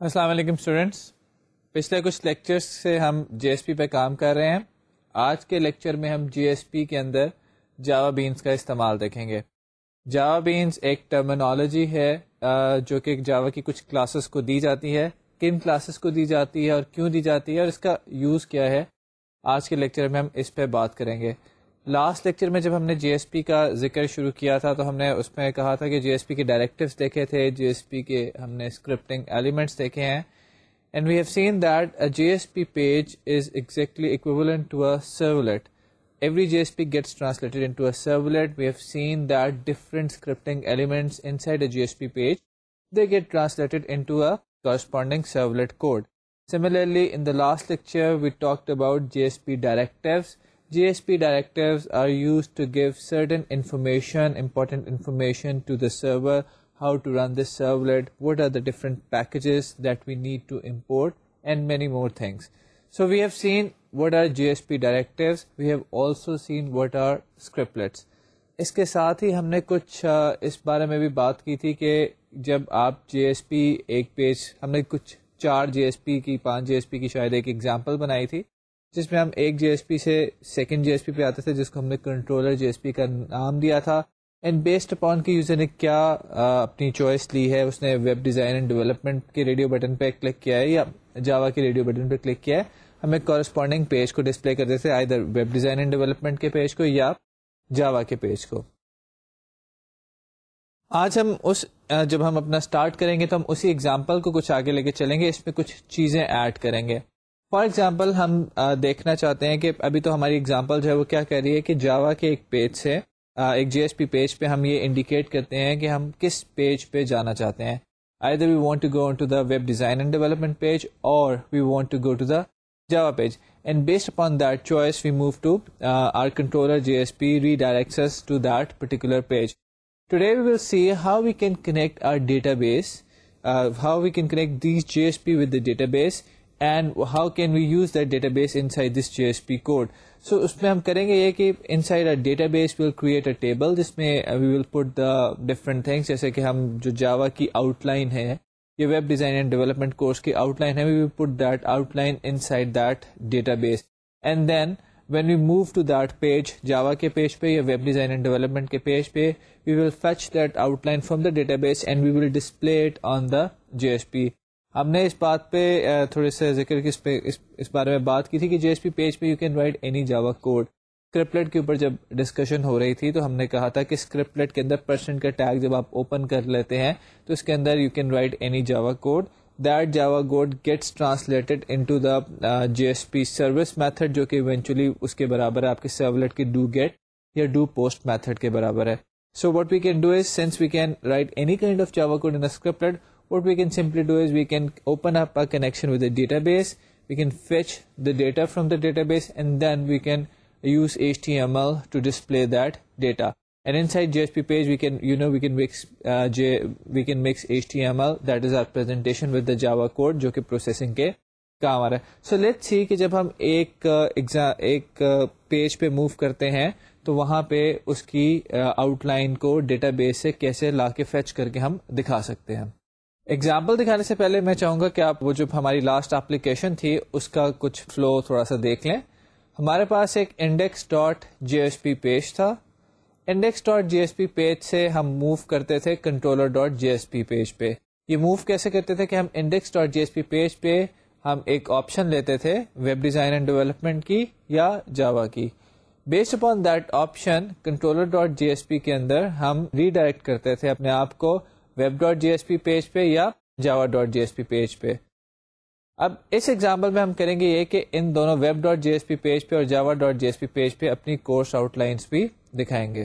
السلام علیکم اسٹوڈینٹس پچھلے کچھ لیکچرز سے ہم جی ایس پی پہ کام کر رہے ہیں. آج کے لیکچر میں ہم جی ایس پی کے اندر جاوا بینس کا استعمال دیکھیں گے. جاوا بینس ایک ٹرمنالوجی ہے جو کہ جاوا کی کچھ کلاسز کو دی جاتی ہے. کن کلاسز کو دی جاتی ہے اور کیوں دی جاتی ہے اور اس کا یوز کیا ہے؟ آج کے لیکچر میں ہم اس پہ بات کریں گے. لاسٹ لیکچر میں جب ہم نے جی ایس پی کا ذکر شروع کیا تھا تو ہم نے اس میں کہا تھا کہ جی ایس پی کے ڈائریکٹیوس دیکھے تھے جی ایس پی کے ہم نے اسکرپٹنگ ایلیمنٹس دیکھے ہیں۔ And we have seen that J S P page is exactly equivalent to servlet every J S P gets translated into servlet we have seen that different scripting elements inside a J S P page they get translated into corresponding servlet code similarly in the last lecture we talked about J S P directives GSP directives are used to give certain information, important information to the server, how to run this servlet, what are the different packages that we need to import, and many more things. So we have seen what are GSP directives. We have also seen what are scriptlets. اس کے ساتھ ہی ہم نے کچھ اس بارے میں بھی بات کی تھی کہ جب آپ جی ایس پی ایک پیج ہم نے کچھ چار جی ایس پی کی پانچ جی ایس پی کی شاید ایک ایگزامپل بنائی تھی جس میں ہم ایک جی ایس پی سے سیکنڈ جی ایس پی پہ آتے تھے، جس کو ہم نے کنٹرولر جی ایس پی کا نام دیا تھا۔ اینڈ بیسڈ اپون کی یوزر نے کیا اپنی چوائس لی ہے، اس نے ویب ڈیزائن اینڈ ڈیولپمنٹ کے ریڈیو بٹن پہ کلک کیا ہے یا جاوا کے ریڈیو بٹن پہ کلک کیا ہے۔ ہمیں کورسپونڈنگ پیج کو ڈسپلے کر دیتے either web design and development کے پیج کو یا جاوا کے پیج کو۔ آج ہم اس جب ہم اپنا اسٹارٹ کریں گے تو ہم اسی ایگزامپل کو کچھ آگے لے کے چلیں گے، اس میں کچھ چیزیں ایڈ کریں گے۔ فار ایگزامپل ہم دیکھنا چاہتے ہیں کہ ابھی تو ہماری ایگزامپل جو ہے وہ کیا کہہ رہی ہے کہ جاوا کے ایک پیج سے ایک جی ایس پی پیج پہ ہم یہ انڈیکیٹ کرتے ہیں کہ ہم کس پیج پہ جانا چاہتے ہیں۔ Either we want to go to the web design and development page اور we want to go to the Java page and based upon that choice we move to our controller J S P redirects to that particular page today we will see how we can connect our database how we can connect these J S P with the database and how can we use that database inside this J S P code so اس میں ہم کریں گے یہ کہ inside database will create a table جس میں we will put the different things جیسے کہ ہم جو جاوا کی آؤٹ لائن ہے، یہ web design and development course کی آؤٹ لائن ہے we will put that outline inside that database and then when we move to that page Java کے پیج پہ یا ویب ڈیزائن اینڈ ڈیولپمنٹ کے page پہ we will fetch that outline from the database and we will display it on the J S P ہم نے اس بات پہ تھوڑے سے ذکر کی، اس پہ، اس بارے میں بات کی تھی کہ جی ایس پی پیج پہ you can write any Java code scriptlet کے اوپر جب ڈسکشن ہو رہی تھی تو ہم نے کہا تھا کہ اسکرپلیٹ کے اندر پرسنٹ کا ٹیگ جب آپ اوپن کر لیتے ہیں تو اس کے اندر you can write any Java code that Java code gets translated into the J S P service method جو کہ ایونچولی اس کے برابر ہے آپ کے سرولیٹ کی ڈو گیٹ یا ڈو پوسٹ میتھڈ کے برابر ہے. So what we can do is since we can write any kind of Java code in scriptlet what we can simply do is we can open up a connection with the database we can fetch the data from the database and then we can use html to display that data and inside jsp page we can you know we can mix uh, J, we can mix html that is our presentation with the java code جو کہ processing کے کام آ رہا ہے so let see کہ جب ہم ایک ایک پیج پہ موو کرتے ہیں تو وہاں پہ اس کی آؤٹ لائن کو ڈیٹا بیس سے کیسے لا کے فیچ کر کے ہم دکھا سکتے ہیں ایگزامپل دکھانے سے پہلے میں چاہوں گا کہ آپ وہ جو ہماری لاسٹ اپلیکیشن تھی، اس کا کچھ فلو تھوڑا سا دیکھ لیں۔ ہمارے پاس ایک index dot J S P page تھا۔ Index dot J S P page سے ہم موو کرتے تھے controller dot J S P page پہ۔ یہ موو کیسے کرتے تھے کہ ہم index dot J S P page پہ ہم ایک آپشن لیتے تھے ویب ڈیزائن اینڈ ڈیولپمنٹ کی یا جاوا کی۔ Based upon that option controller dot J S P کے اندر ہم ریڈائریکٹ کرتے تھے اپنے آپ کو۔ Web dot J S P page پہ یا Java dot J S P page پہ۔ اب اس ایگزامپل میں ہم کریں گے یہ کہ ان دونوں web dot J S P page پہ اور Java dot J S P page پہ اپنی کورس آؤٹ لائنس بھی دکھائیں گے۔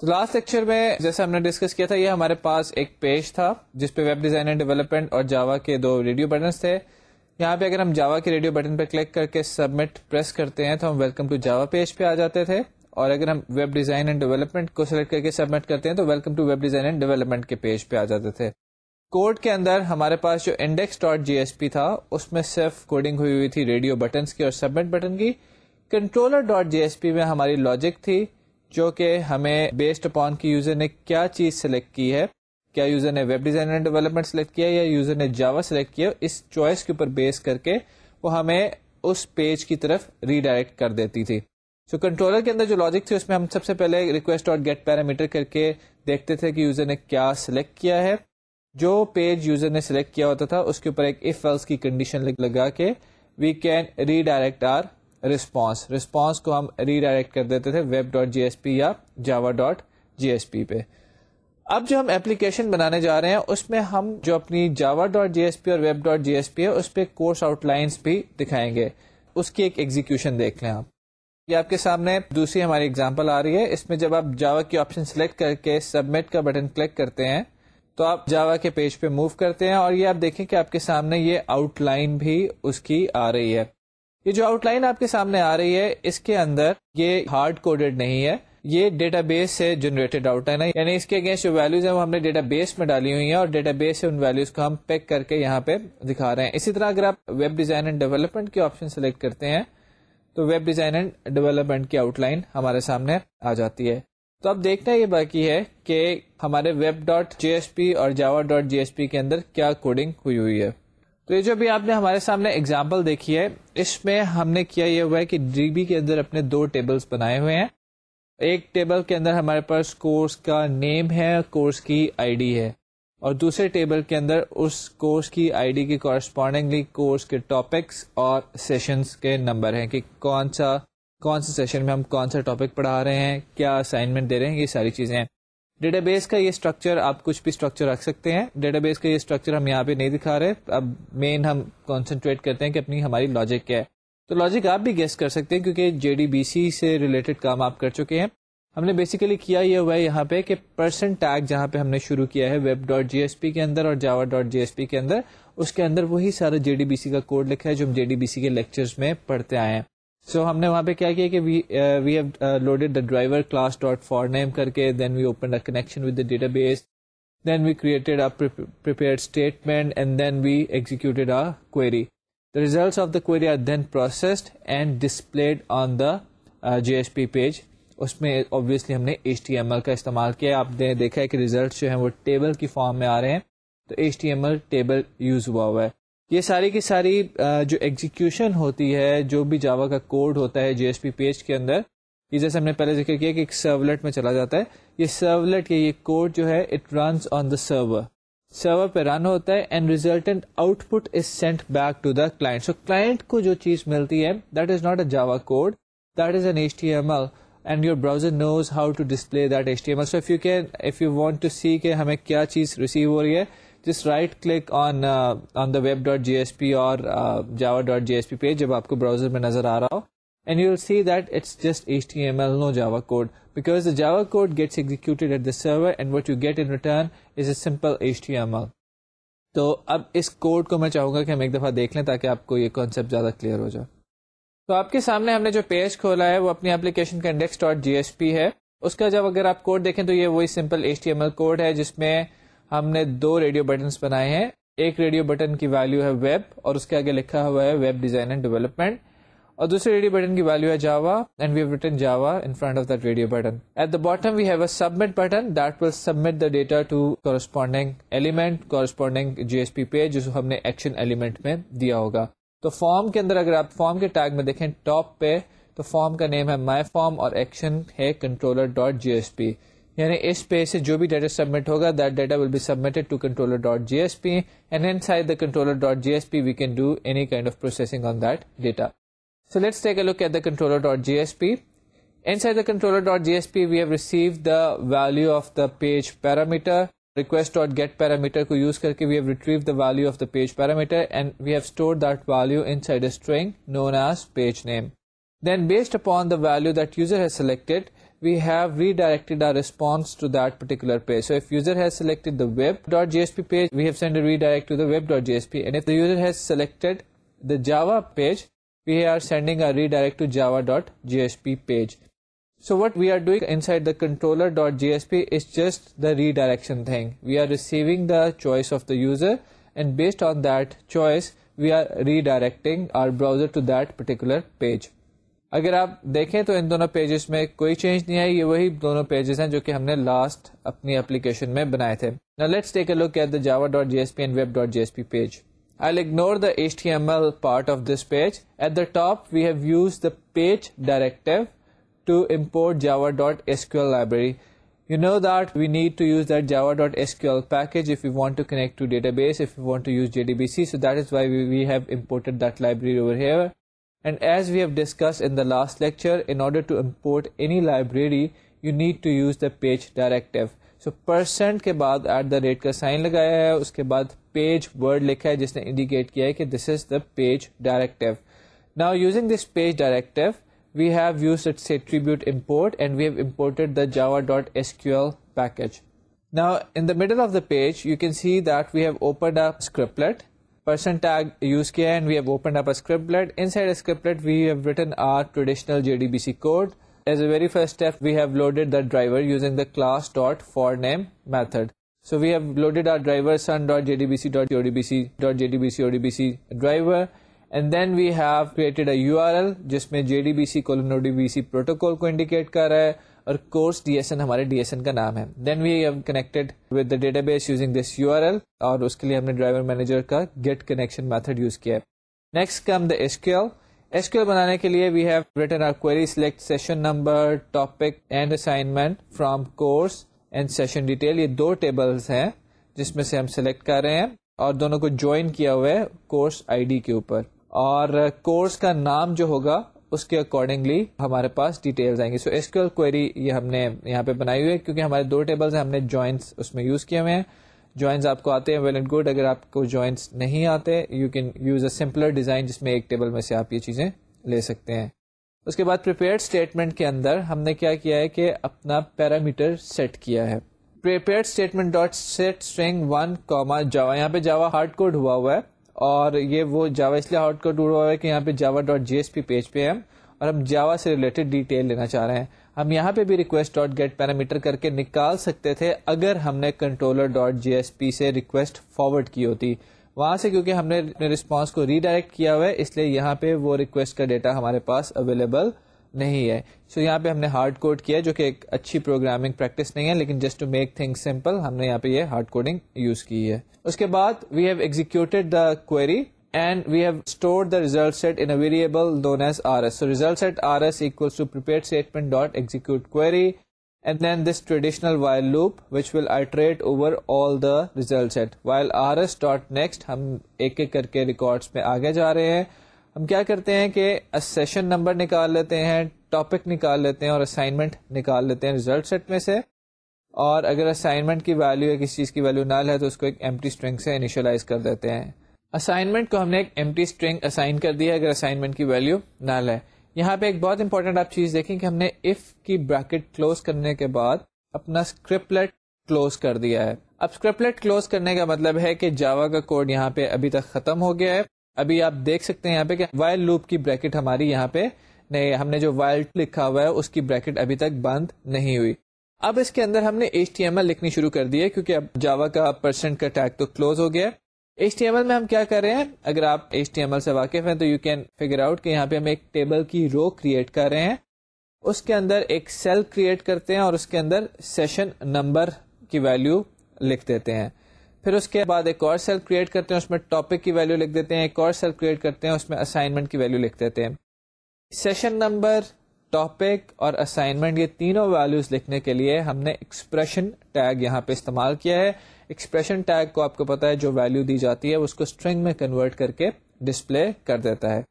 تو لاسٹ لیکچر میں جیسے ہم نے ڈسکس کیا تھا، یہ ہمارے پاس ایک پیج تھا جس پہ ویب ڈیزائن اینڈ ڈیولپمنٹ اور جاوا کے دو ریڈیو بٹنس تھے۔ یہاں پہ اگر ہم جاوا کے ریڈیو بٹن پہ کلک کر کے سبمٹ پریس کرتے ہیں تو ہم ویلکم ٹو جاوا پیج پہ آ جاتے تھے۔ اور اگر ہم ویب ڈیزائن اینڈ ڈیولپمنٹ کو سلیکٹ کر کے سبمٹ کرتے ہیں تو welcome to web design and development کے پیج پہ آ جاتے تھے۔ کوڈ کے اندر ہمارے پاس جو index dot J S P تھا، اس میں صرف کوڈنگ ہوئی ہوئی تھی ریڈیو بٹنس کی اور سبمٹ بٹن کی۔ Controller dot J S P میں ہماری لاجک تھی، جو کہ ہمیں بیسڈ اپون کی یوزر نے کیا چیز سلیکٹ کی ہے۔ کیا یوزر نے web design and development select کیا یا یوزر نے جاوا سلیکٹ کیا اس چوائس کے اوپر بیس کر کے وہ ہمیں اس پیج کی طرف ریڈائریکٹ کر دیتی تھی۔ سو so, کنٹرولر کے اندر جو لاجک تھی اس میں ہم سب سے پہلے ریکویسٹ اور گیٹ پیرامیٹر کر کے دیکھتے تھے کہ یوزر نے کیا سلیکٹ کیا ہے۔ جو پیج یوزر نے سلیکٹ کیا ہوتا تھا اس کے اوپر ایک اف ایلس کی کنڈیشن لگا کے we can redirect our response response کو ہم ری ڈائریکٹ کر دیتے تھے web dot J S P یا Java dot J S P پہ۔ اب جو ہم ایپلیکیشن بنانے جا رہے ہیں اس میں ہم جو اپنی Java dot J S P اور web dot J S P ہے اس پہ کورس آؤٹ لائنس بھی دکھائیں گے۔ اس کی ایک ایگزیکشن دیکھ لیں آپ۔ یہ آپ کے سامنے دوسری ہماری اگزامپل آ رہی ہے۔ اس میں جب آپ جاوا کی آپشن سلیکٹ کر کے سبمٹ کا بٹن کلک کرتے ہیں، تو آپ جاوا کے پیج پہ موو کرتے ہیں اور یہ آپ دیکھیں کہ آپ کے سامنے یہ آؤٹ لائن بھی اس کی آ رہی ہے۔ یہ جو آؤٹ لائن آپ کے سامنے آ رہی ہے، اس کے اندر یہ ہارڈ کوڈیڈ نہیں ہے۔ یہ ڈیٹا بیس سے جنریٹڈ آؤٹ لائن ہے یعنی اس کے اگینسٹ جو ویلوز ہیں، وہ ہم نے ڈیٹا بیس میں ڈالی ہوئی ہیں اور ڈیٹا بیس سے ان ویلوز کو ہم پیک کر کے یہاں پہ دکھا رہے ہیں۔ اسی طرح اگر آپ ویب ڈیزائن اینڈ ڈیولپمنٹ کی آپشن سلیکٹ کرتے ہیں تو ویب ڈیزائن اینڈ ڈیولپمنٹ کی آؤٹ لائن ہمارے سامنے آ جاتی ہے۔ تو اب دیکھنا یہ باقی ہے کہ ہمارے web dot J S P اور Java dot J S P کے اندر کیا کوڈنگ ہوئی ہوئی ہے۔ تو یہ جو بھی آپ نے ہمارے سامنے اگزامپل دیکھی ہے، اس میں ہم نے کیا یہ ہوا ہے کہ ڈی بی کے اندر اپنے دو ٹیبلز بنائے ہوئے ہیں۔ ایک ٹیبل کے اندر ہمارے پاس کورس کا نیم ہے کورس کی آئی ڈی ہے۔ اور دوسرے ٹیبل کے اندر اس کورس کی آئی ڈی کی کورسپونڈنگلی کورس کے ٹاپکس اور سیشنز کے نمبر ہیں کہ کون سا، کون سے سیشن میں ہم کون سا ٹاپک پڑھا رہے ہیں، کیا اسائنمنٹ دے رہے ہیں، یہ ساری چیزیں ہیں۔ ڈیٹا بیس کا یہ اسٹرکچر آپ کچھ بھی اسٹرکچر رکھ سکتے ہیں۔ ڈیٹا بیس کا یہ اسٹرکچر ہم یہاں پہ نہیں دکھا رہے۔ اب مین ہم کانسنٹریٹ کرتے ہیں کہ اپنی ہماری لاجک کیا ہے۔ تو لاجک آپ بھی گیس کر سکتے ہیں کیونکہ جے ڈی بی سی سے ریلیٹڈ کام آپ کر چکے ہیں۔ ہم نے بیسیکلی کیا یہ ہوا ہے یہاں پہ کہ پرسن ٹیگ جہاں پہ ہم نے شروع کیا ہے web dot J S P کے اندر اور Java dot J S P کے اندر، اس کے اندر وہی سارا جے ڈی بی سی کا کوڈ لکھا ہے جو ہم جے ڈی بی سی کے لیکچر میں پڑھتے آئے ہیں۔ سو ہم نے وہاں پہ کیا کیا کہ we have loaded the driver class dot for name کر کے then we open connection with the database then we created statement and then we executed query the result of the query are then processed and displayed on the J S P page اس میں obviously ہم نے H T M L کا استعمال کیا آپ نے دیکھا ہے کہ ریزلٹ جو ہیں وہ ٹیبل کی فارم میں آ رہے ہیں۔ تو H T M L table use ہوا ہوا ہے۔ یہ ساری کی ساری جو ایگزیکشن ہوتی ہے، جو بھی جاوا کا کوڈ ہوتا ہے جی ایس پی پیج کے اندر، یہ جیسے ہم نے پہلے ذکر کیا کہ ایک سرولیٹ میں چلا جاتا ہے۔ یہ سرولیٹ یا یہ کوڈ جو ہے it runs on the server server پہ رن ہوتا ہے and resultant output is sent back to the client so client کو جو چیز ملتی ہے that is not a Java code that is an H T M L and your browser knows how to display that H T M L so if you can if you want to see کہ ہمیں کیا چیز receive ہو رہی ہے جس right click on on the web dot J S P اور Java dot J S P page جب آپ کو براؤزر میں نظر آ رہا ہو and you see that it's just H T M L no Java code because the Java code gets executed at the server and what you get in return is a simple H T M L تو اب اس code کو میں چاہوں گا کہ ہم ایک دفعہ دیکھ لیں تاکہ آپ کو یہ کانسیپٹ زیادہ کلیئر ہو جائے۔ تو آپ کے سامنے ہم نے جو پیج کھولا ہے وہ اپنی اپلیکیشن کا index dot J S P ہے۔ اس کا جب اگر آپ کوڈ دیکھیں تو یہ وہی simple H T M L code ہے جس میں ہم نے دو ریڈیو بٹنس بنائے ہیں۔ ایک ریڈیو بٹن کی ویلو ہے ویب اور اس کے آگے لکھا ہوا ہے ویب ڈیزائن اینڈ ڈیولپمنٹ اور دوسرے ریڈیو بٹن کی ویلو ہے Java and we written Java in front of that radio button. At the bottom we have a submit button that will submit the data to corresponding element corresponding J S P P جو ہم نے action element میں دیا ہوگا۔ تو form کے اندر اگر آپ فارم کے ٹیگ میں دیکھیں ٹاپ پہ، تو فارم کا نیم ہے مائی فارم اور ایکشن ہے controller dot J S P یعنی اس پیج سے جو بھی ڈیٹا سبمٹ ہوگا that data will be submitted to controller dot J S P and inside the controller dot J S P we can do any kind of processing on that data so let's take a look at the controller dot J S P inside the controller dot jsp we have received the value of the page parameter. Request dot get parameter کو use کر کے we have retrieve the value of the page parameter and we have store that value inside string known as page name then based upon the value that user has selected we have redirected our response to that particular page so if user has selected the web dot J S P page we have send redirect to the web dot J S P and if the user has selected the Java page we are sending our redirect to Java dot J S P page So what we are doing inside the controller.jsp is just the redirection thing. We are receiving the choice of the user, and based on that choice, we are redirecting our browser to that particular page. اگر آپ دیکھیں تو ان دونوں pages میں کوئی change نہیں آئی یہ وہی دونوں پیجز ہیں جو کہ ہم نے لاسٹ اپنی اپلیکیشن میں بنائے تھے let's take a look at the Java dot J S P and web dot J S P page I ignore the H T M L part of this page at the top we have use the page directive to import Java dot S Q L library You know that we need to use that java.sql package if we want to connect to database, if we want to use JDBC. So that is why we, we have imported that library over here. And as we have discussed in the last lecture, in order to import any library, you need to use the page directive. So percent کے بعد at the rate کا sign لگایا ہے اس کے بعد page word لکھا ہے جس نے انڈیکیٹ کیا ہے کہ this is the page directive now using this page directive we have use its attribute import and we have imported the Java dot S Q L package Now, in the middle of the page, you can see that we have opened a scriptlet person tag use kiya and we have opened up a scriptlet. Inside a scriptlet, we have written our traditional JDBC code. As a very first step, we have loaded the driver using the class.forName method. So we have loaded our driver sun.jdbc.odbc.jdbc.odbc driver, and then we have created a URL jisme JDBC colon ODBC protocol ko indicate kar raha hai. اور course D S N ہمارے D S N کا نام ہے۔ Then we have connected with the database using this U R L اور اس کے لیے ہم نے ڈرائیور مینیجر کا گیٹ کنیکشن میتھڈ یوز کیا ہے۔ Next come the S Q S Q بنانے کے لیے we have written our query select session number topic and assignment from course and session detail یہ دو ٹیبلس ہیں جس میں سے ہم سلیکٹ کر رہے ہیں اور دونوں کو جوائن کیا ہوا ہے کورس آئی ڈی کے اوپر۔ اور کورس کا نام جو ہوگا، اس کے اکارڈنگلی ہمارے پاس ڈیٹیلز آئیں گی۔ سو ایسکیول کوئری یہ ہم نے یہاں پہ بنائی ہوئی ہے، کیونکہ ہمارے دو ٹیبلز ہیں، ہم نے جوائنٹس اس میں یوز کیے ہوئے ہیں۔ جوائنس آپ کو آتے ہیں ویل اینڈ گڈ اگر آپ کو جوائنٹس نہیں آتے you can use a simpler design جس میں ایک ٹیبل میں سے آپ یہ چیزیں لے سکتے ہیں۔ اس کے بعد پریپیئرڈ اسٹیٹمنٹ کے اندر ہم نے کیا کیا ہے کہ اپنا پیرامیٹر سیٹ کیا ہے۔ Prepared statement dot set string one comma Java یہاں پہ جاوا ہارڈ کوڈ ہوا ہوا ہے۔ اور یہ وہ جاوا اس لیے ہارڈ کوڈ ہوا ہے کہ یہاں پہ Java dot J S P page پہ ہم اور ہم جاوا سے ریلیٹڈ ڈیٹیل لینا چاہ رہے ہیں۔ ہم یہاں پہ بھی ریکویسٹ ڈاٹ گیٹ پیرامیٹر کر کے نکال سکتے تھے اگر ہم نے controller dot J S P سے ریکویسٹ فارورڈ کی ہوتی۔ وہاں سے کیونکہ ہم نے رسپانس کو ریڈائریکٹ کیا ہوا ہے، اس لیے یہاں پہ وہ ریکویسٹ کا ڈیٹا ہمارے پاس اویلیبل نہیں ہے۔ سو so یہاں پہ ہم نے ہارڈ کوڈ کیا جو کہ ایک اچھی پروگرامنگ پریکٹس نہیں ہے، لیکن just to make thing simple ہم نے یہاں پہ یہ ہارڈ کوڈنگ یوز کی ہے۔ اس کے بعد we have executed the query and we have store the result set in variable known as R S so result set R S equals to prepare statement dot execute query and then this traditional while loop which will iterate over all the result set while R S dot next ہم ایک ایک کر کے records میں آگے جا رہے ہیں۔ ہم کیا کرتے ہیں کہ سیشن نمبر نکال لیتے ہیں ٹاپک نکال لیتے ہیں اور اسائنمنٹ نکال لیتے ہیں ریزلٹ سیٹ میں سے۔ اور اگر اسائنمنٹ کی ویلو یا کسی چیز کی ویلو نہ ہے تو اس کو ایک ایمٹی اسٹرنگ سے انیشلائز کر دیتے ہیں۔ اسائنمنٹ کو ہم نے ایک ایم ٹی اسٹرنگ اسائن کر دیا اگر اسائنمنٹ کی ویلو نہ لے یہاں پہ ایک بہت انپورٹنٹ آپ چیز دیکھیں کہ ہم نے اف کی بریکٹ کلوز کرنے کے بعد اپنا اسکرپلیٹ کلوز کر دیا ہے۔ اب اسکرپلیٹ کلوز کرنے کا مطلب ہے کہ جاوا کا کوڈ یہاں پہ ابھی تک ختم ہو گیا ہے۔ ابھی آپ دیکھ سکتے ہیں یہاں پہ کہ وائل لوپ کی بریکٹ ہماری یہاں پہ نہیں ہم نے جو وائل لکھا ہوا ہے، اس کی بریکٹ ابھی تک بند نہیں ہوئی۔ اب اس کے اندر ہم نے ایچ ٹی ایم ایل لکھنی شروع کر دی ہے، کیونکہ اب جاوا کا پرسنٹ کا ٹیگ تو کلوز ہو گیا۔ ایچ ٹی ایم ایل میں ہم کیا کر رہے ہیں؟ اگر آپ ایچ ٹی ایم ایل سے واقف ہیں تو یو کین فیگر آؤٹ کہ یہاں پہ ہم ایک ٹیبل کی رو کریٹ کر رہے ہیں۔ اس کے اندر ایک سیل کریٹ کرتے ہیں اور اس کے اندر سیشن نمبر کی ویلو لکھ دیتے ہیں۔ پھر اس کے بعد ایک اور سیل کریٹ کرتے ہیں، اس میں ٹاپک کی ویلو لکھ دیتے ہیں، ایک اور سیل کریٹ کرتے ہیں، اس میں اسائنمنٹ کی ویلو لکھ دیتے ہیں۔ سیشن نمبر ٹاپک اور اسائنمنٹ یہ تینوں ویلوز لکھنے کے لیے ہم نے ایکسپریشن ٹیگ یہاں پہ استعمال کیا ہے۔ ایکسپریشن ٹیگ کو آپ کو پتا ہے، جو ویلو دی جاتی ہے، اس کو اسٹرنگ میں کنورٹ کر کے ڈسپلے کر دیتا ہے۔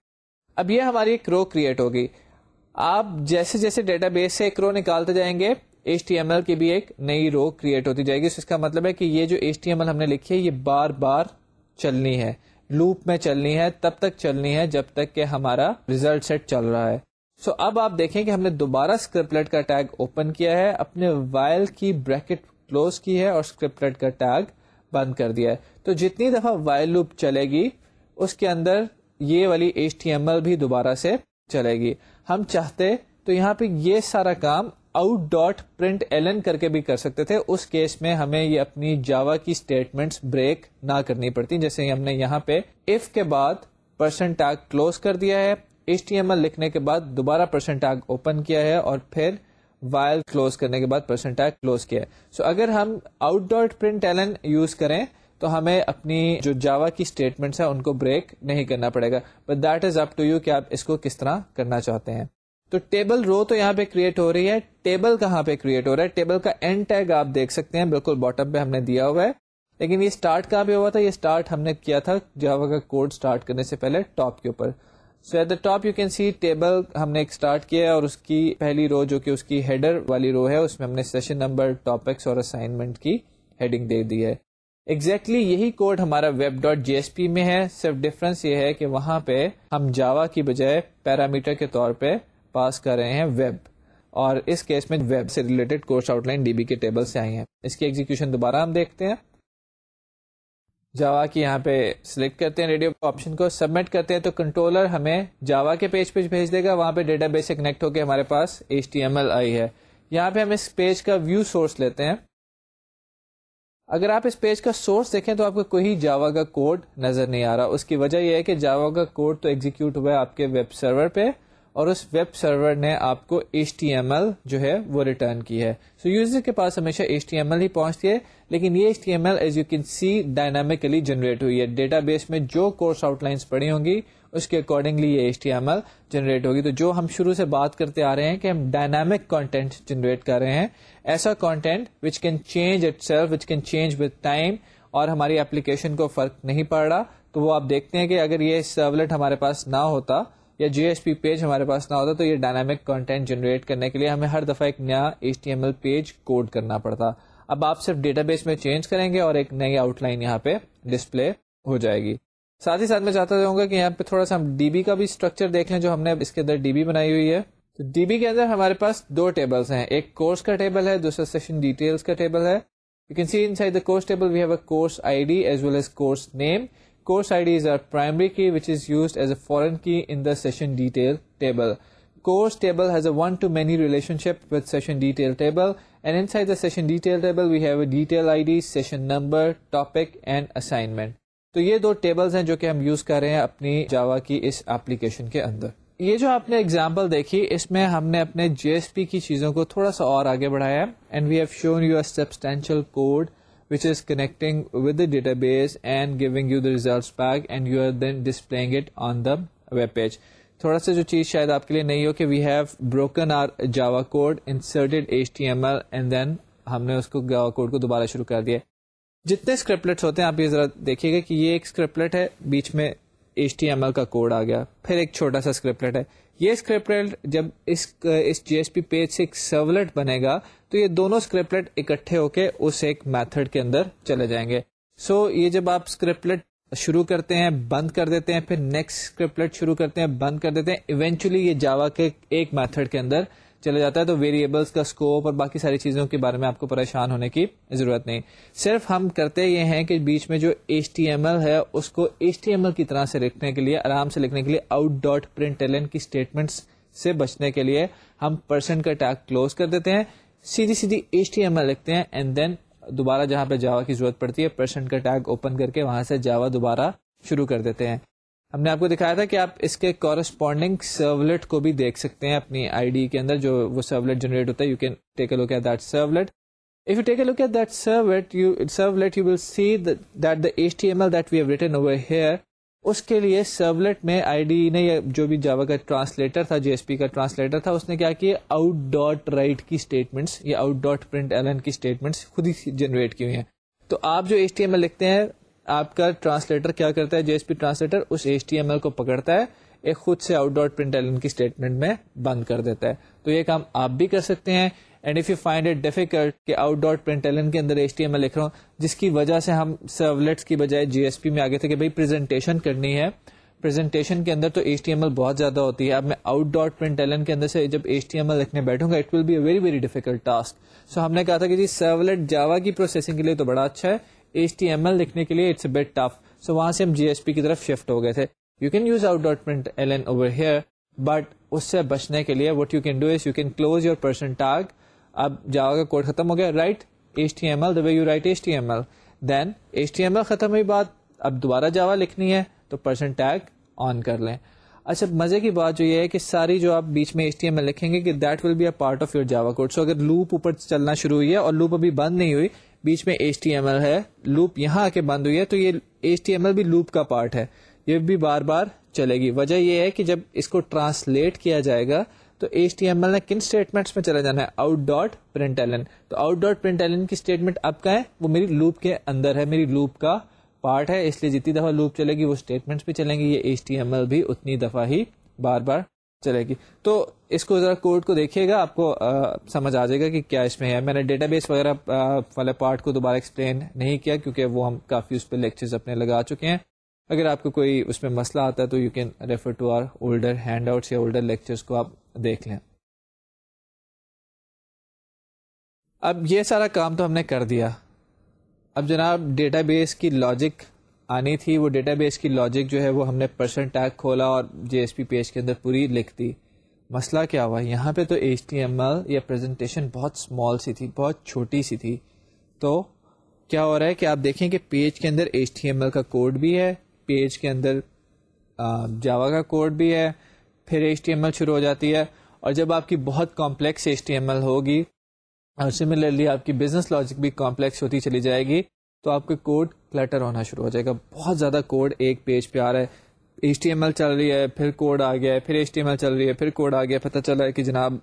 اب یہ ہماری ایک رو کریٹ ہوگی۔ آپ جیسے جیسے ڈیٹا بیس سے ایک رو نکالتے جائیں گے ایچ ٹی ایم ایل کی بھی ایک نئی رو کریٹ ہوتی جائے گی۔ اس کا مطلب ہے کہ یہ جو ایچ ٹی ایم ایل ہم نے لکھی ہے، یہ بار بار چلنی ہے۔ لوپ میں چلنی ہے، تب تک چلنی ہے جب تک کہ ہمارا ریزلٹ سیٹ چل رہا ہے۔ سو so اب آپ دیکھیں کہ ہم نے دوبارہ اسکرپلیٹ کا ٹیگ اوپن کیا ہے۔ اپنے وائل کی بریکٹ کلوز کی ہے اور اسکرپٹ کا ٹیگ بند کر دیا ہے۔ تو جتنی دفعہ وائل لوپ چلے گی، اس کے اندر یہ والی ایچ ٹی ایم ایل بھی دوبارہ سے چلے گی۔ ہم چاہتے تو یہاں پہ یہ سارا کام آؤٹ ڈاٹ پرنٹ ایل کر کے بھی کر سکتے تھے۔ اس کیس میں ہمیں یہ اپنی جاوا کی اسٹیٹمنٹس بریک نہ کرنی پڑتی، جیسے ہم نے یہاں پہ اف کے بعد پرسن ٹیگ کلوز کر دیا ہے ایچ ٹی ایم ایل لکھنے کے بعد دوبارہ پرسنٹ ٹیگ اوپن کیا ہے اور پھر وائل کلوز کرنے کے بعد پرسنٹ ٹیگ کلوز کیا ہے۔ سو so اگر ہم out dot print L N use کریں تو ہمیں اپنی جو جاوا کی اسٹیٹمنٹس ہیں، ان کو بریک نہیں کرنا پڑے گا۔ But that is up to you کہ آپ اس کو کس طرح کرنا چاہتے ہیں۔ تو ٹیبل رو تو یہاں پہ کریٹ ہو رہی ہے۔ ٹیبل کہاں پہ کریٹ ہو رہا ہے؟ ٹیبل کا اینڈ ٹیگ آپ دیکھ سکتے ہیں۔ بالکل باٹم پہ ہم نے دیا ہوا ہے۔ لیکن یہ اسٹارٹ کہاں پہ ہوا تھا؟ یہ اسٹارٹ ہم نے کیا تھا جاوا کا کوڈ اسٹارٹ کرنے سے پہلے ٹاپ کے اوپر۔ So at the top you can see table ہم نے اسٹارٹ کیا اور اس کی پہلی رو جو کہ اس کی ہیڈر والی رو ہے، اس میں ہم نے سیشن نمبر ٹاپکس اور اسائنمنٹ کی ہیڈنگ دے دی ہے۔ ایگزیکٹلی exactly یہی کوڈ ہمارا web dot J S P میں ہے۔ صرف ڈفرنس یہ ہے کہ وہاں پہ ہم جاوا کی بجائے پیرامیٹر کے طور پہ پاس کر رہے ہیں ویب اور اس کیس میں ویب سے related course outline D B کے ٹیبل سے آئی ہیں اس کی ایگزیکشن دوبارہ ہم دیکھتے ہیں جاوا کی یہاں پہ سلیکٹ کرتے ہیں ریڈیو آپشن کو سبمٹ کرتے ہیں تو کنٹرولر ہمیں جاوا کے پیج پہ بھیج دے گا وہاں پہ ڈیٹا بیس سے کنیکٹ ہو کے ہمارے پاس ایچ ٹی ایم ایل آئی ہے یہاں پہ ہم اس پیج کا ویو سورس لیتے ہیں اگر آپ اس پیج کا سورس دیکھیں تو آپ کو کوئی جاوا کا کوڈ نظر نہیں آ رہا اس کی وجہ یہ ہے کہ جاوا کا کوڈ تو ایگزیکیوٹ ہوا ہے آپ کے ویب سرور پہ اور اس ویب سرور نے آپ کو ایچ ٹی ایم ایل جو ہے وہ ریٹرن کی ہے۔ سو so یوزر کے پاس ہمیشہ ایچ ٹی ایم ایل ہی پہنچتی ہے، لیکن یہ H T M L as you can see dynamically generate ہوئی ہے۔ ڈیٹا بیس میں جو کورس آؤٹ لائنس پڑی ہوں گی، اس کے اکارڈنگلی یہ H T M L generate ہوگی۔ تو جو ہم شروع سے بات کرتے آ رہے ہیں کہ ہم ڈائنامک کانٹینٹ جنریٹ کر رہے ہیں، ایسا content which can change itself which can change with time اور ہماری اپلیکیشن کو فرق نہیں پڑ رہا۔ تو وہ آپ دیکھتے ہیں کہ اگر یہ سرولیٹ ہمارے پاس نہ ہوتا یا جی ایس پی پیج ہمارے پاس نہ ہوتا تو یہ ڈائنامک کانٹینٹ جنریٹ کرنے کے لیے ہمیں ہر دفعہ ایک نیا H T M L page code کرنا پڑتا۔ اب آپ صرف ڈیٹا بیس میں چینج کریں گے اور ایک نئی آؤٹ لائن یہاں پہ ڈسپلے ہو جائے گی۔ ساتھ ہی ساتھ میں چاہتا ہوں گا کہ یہاں پہ تھوڑا سا ہم ڈی بی کا بھی اسٹرکچر دیکھ لیں جو ہم نے اس کے اندر ڈی بی بنائی ہوئی ہے۔ تو ڈی بی کے اندر ہمارے پاس دو ٹیبلس ہیں۔ ایک کورس کا ٹیبل ہے، دوسرا سیشن ڈیٹیلس کا ٹیبل ہے۔ You can see inside the course table we have a course I D as well as course name course I D is our primary key which is use as a foreign key in the session detail table course table has a one to many relationship with session detail table and inside the session detail table we have a detail I D session number topic and assignment تو یہ دو tables ہیں جو کہ ہم use کر رہے ہیں اپنی جاوا کی اس ایپلیکیشن کے اندر. یہ جو آپ نے اگزامپل دیکھی، اس میں ہم نے اپنے جے ایس پی کی چیزوں کو تھوڑا سا اور آگے بڑھایا and we have shown you substantial code which is connecting with the database and giving you the result back and you are then display it on the web page تھوڑا سا جو چیز شاید آپ کے لیے نہیں ہو کہ we have broken our Java code inserted H T M L and then ہم نے اس کو جاوا کوڈ کو دوبارہ شروع کر دیا. جتنے اسکرپلٹس ہوتے ہیں، آپ یہ ذرا دیکھیے گا کہ یہ ایک اسکرپلٹ ہے، بیچ میں ایچ ٹی ایم ایل کا کوڈ آ گیا. پھر ایک چھوٹا سا اسکرپلٹ ہے۔ یہ اسکرپلٹ جب اس اس جی ایس پی پیج سے ایک سرولیٹ بنے گا تو یہ دونوں اسکرپلٹ اکٹھے ہو کے اس ایک میتھڈ کے اندر چلے جائیں گے۔ سو so, یہ جب آپ اسکرپلٹ شروع کرتے ہیں بند کر دیتے ہیں پھر نیکسٹ اسکرپلٹ شروع کرتے ہیں بند کر دیتے ہیں ایونچولی یہ جاوا کے ایک میتھڈ کے اندر چلا جاتا ہے، تو ویریبلس کا اسکوپ اور باقی ساری چیزوں کے بارے میں آپ کو پریشان ہونے کی ضرورت نہیں۔ صرف ہم کرتے یہ ہیں کہ بیچ میں جو ایچ ٹی ایم ایل ہے، اس کو ایچ ٹی ایم ایل کی طرح سے لکھنے کے لیے، آرام سے لکھنے کے لیے آؤٹ ڈاٹ پرنٹ ایل کی اسٹیٹمنٹس سے بچنے کے لیے ہم پرسنٹ کا ٹیگ کلوز کر دیتے ہیں، سیدھی سیدھی ایچ ٹی ایم ایل لکھتے ہیں اینڈ دین دوبارہ جہاں پہ جاوا کی ضرورت پڑتی ہے پرسنٹ کا ٹیگ اوپن کر کے وہاں سے جاوا دوبارہ شروع کر دیتے ہیں۔ ہم نے آپ کو دکھایا تھا کہ آپ اس کے کورسپونڈنگ سرولیٹ کو بھی دیکھ سکتے ہیں اپنی آئی ڈی کے اندر جو وہ سرولیٹ جنریٹ ہوتا ہے. You can take a look at that servlet if you take a look at that servlet servlet you will see that the H T M L that we have written over here اس کے لیے servlet میں I D نے یا جو بھی Java کا translator تھا J S P کا ٹرانسلیٹر تھا، اس نے کیا کیا? آؤٹ ڈاٹ رائٹ کی اسٹیٹمنٹس یا آؤٹ ڈاٹ پرنٹ ایل کی اسٹیٹمنٹس خود ہی جنریٹ کی ہوئی ہیں. تو آپ جو ایچ ٹی ایم ایل لکھتے ہیں آپ کا ٹرانسلیٹر کیا کرتا ہے جی ایس پی ٹرانسلیٹر اس ایچ ٹی ایم ایل کو پکڑتا ہے، ایک خود سے آؤٹ ڈاٹ پرنٹ ایل کی اسٹیٹمنٹ میں بند کر دیتا ہے۔ تو یہ کام آپ بھی کر سکتے ہیں۔ And if you find it difficult کہ آؤٹ ڈاٹ پرنٹ ایل کے اندر ایچ ٹی ایم ایل لکھ رہا ہوں، جس کی وجہ سے ہم سرولیٹس کی بجائے جی ایس پی میں آگے تھے کہ بھائی پریزنٹیشن کرنی ہے۔ پریزنٹیشن کے اندر تو ایچ ٹی ایم ایل بہت زیادہ ہوتی ہے۔ اب میں آؤٹ ڈاٹ پرنٹ ایل کے اندر سے جب ایچ ٹی ایم ایل لکھنے بیٹھوں گا it will be a very very difficult task so ہم نے کہا تھا کہ جی سرولیٹ جاوا کی پروسیسنگ کے لیے تو بڑا اچھا ہے۔ ایچ ٹی ایم ایل لکھنے کے لیے it's a bit tough so وہاں سے ہم جی ایس پی کی طرف شفٹ ہو گئے تھے. You can use out dot print L N over here but اس سے بچنے کے لیے what you can do is you can close your percent tag اب جاوا کا کوڈ ختم ہو گیا. Write H T M L the way you write H T M L then H T M L ختم ہوئی بات. اب دوبارہ جاوا لکھنی ہے، تو پرسن ٹیگ آن کر لیں. اچھا مزے کی بات جو یہ ہے کہ ساری جو آپ بیچ میں ایچ ٹی ایم ایل لکھیں گے کہ that will be a part of your Java code so اگر لوپ اوپر چلنا شروع ہوئی ہے اور لوپ ابھی بند نہیں ہوئی بیچ میں ایچ ٹی ایم ایل ہے لوپ یہاں آ کے بند ہوئی ہے، تو یہ ایچ ٹی ایم ایل بھی لوپ کا پارٹ ہے۔ یہ بھی بار بار چلے گی۔ وجہ یہ ہے کہ جب اس کو ٹرانسلیٹ کیا جائے گا، تو ایچ ٹی ایم ایل نے کن اسٹیٹمنٹس میں چلا جانا ہے؟ Out dot print L N تو out dot print L N کی اسٹیٹمنٹ اب کا ہے؟ وہ میری لوپ کے اندر ہے، میری لوپ کا پارٹ ہے۔ اس لیے جتنی دفعہ لوپ چلے گی، وہ اسٹیٹمنٹس بھی چلیں گی۔ یہ ایچ ٹی ایم ایل بھی اتنی دفعہ ہی بار بار چلے گی۔ تو اس کو ذرا کوڈ کو دیکھیے گا، آپ کو سمجھ آ جائے گا کہ کیا اس میں ہے۔ میں نے ڈیٹا بیس وغیرہ والے پارٹ کو دوبارہ ایکسپلین نہیں کیا کیونکہ وہ ہم کافی اس پہ لیکچرز اپنے لگا چکے ہیں۔ اگر آپ کو کوئی اس میں مسئلہ آتا ہے تو you can refer to our older handouts یا اولڈر لیکچرس کو آپ دیکھ لیں۔ اب یہ سارا کام تو ہم نے کر دیا۔ اب جناب ڈیٹا بیس کی لاجک آنی تھی، وہ ڈیٹا بیس کی لاجک جو ہے وہ ہم نے پرسنٹ ٹیگ کھولا اور جے ایس پی پیج کے اندر پوری لکھ دی۔ مسئلہ کیا ہوا؟ یہاں پہ تو ایچ ٹی ایم ایل یا پریزنٹیشن بہت اسمال سی تھی، بہت چھوٹی سی تھی۔ تو کیا ہو رہا ہے کہ آپ دیکھیں کہ پیج کے اندر ایچ ٹی ایم ایل کا کوڈ بھی ہے پیج کے اندر جاوا کا کوڈ بھی ہے، پھر ایچ ٹی ایم ایل شروع ہو جاتی ہے۔ اور جب آپ کی بہت complex H T M L ہوگی اور سملرلی آپ کی بزنس لاجک بھی کمپلیکس ہوتی چلی جائے گی تو آپ کا کوڈ کلیٹر ہونا شروع ہو جائے گا۔ بہت زیادہ کوڈ ایک پیج پہ آ رہا ہے۔ ایچ ٹی ایم ایل چل رہی ہے، پھر کوڈ آ گیا ہے پھر ایچ ٹی ایم ایل چل رہی ہے، پھر کوڈ آ گیا۔ پتہ چلا ہے کہ جناب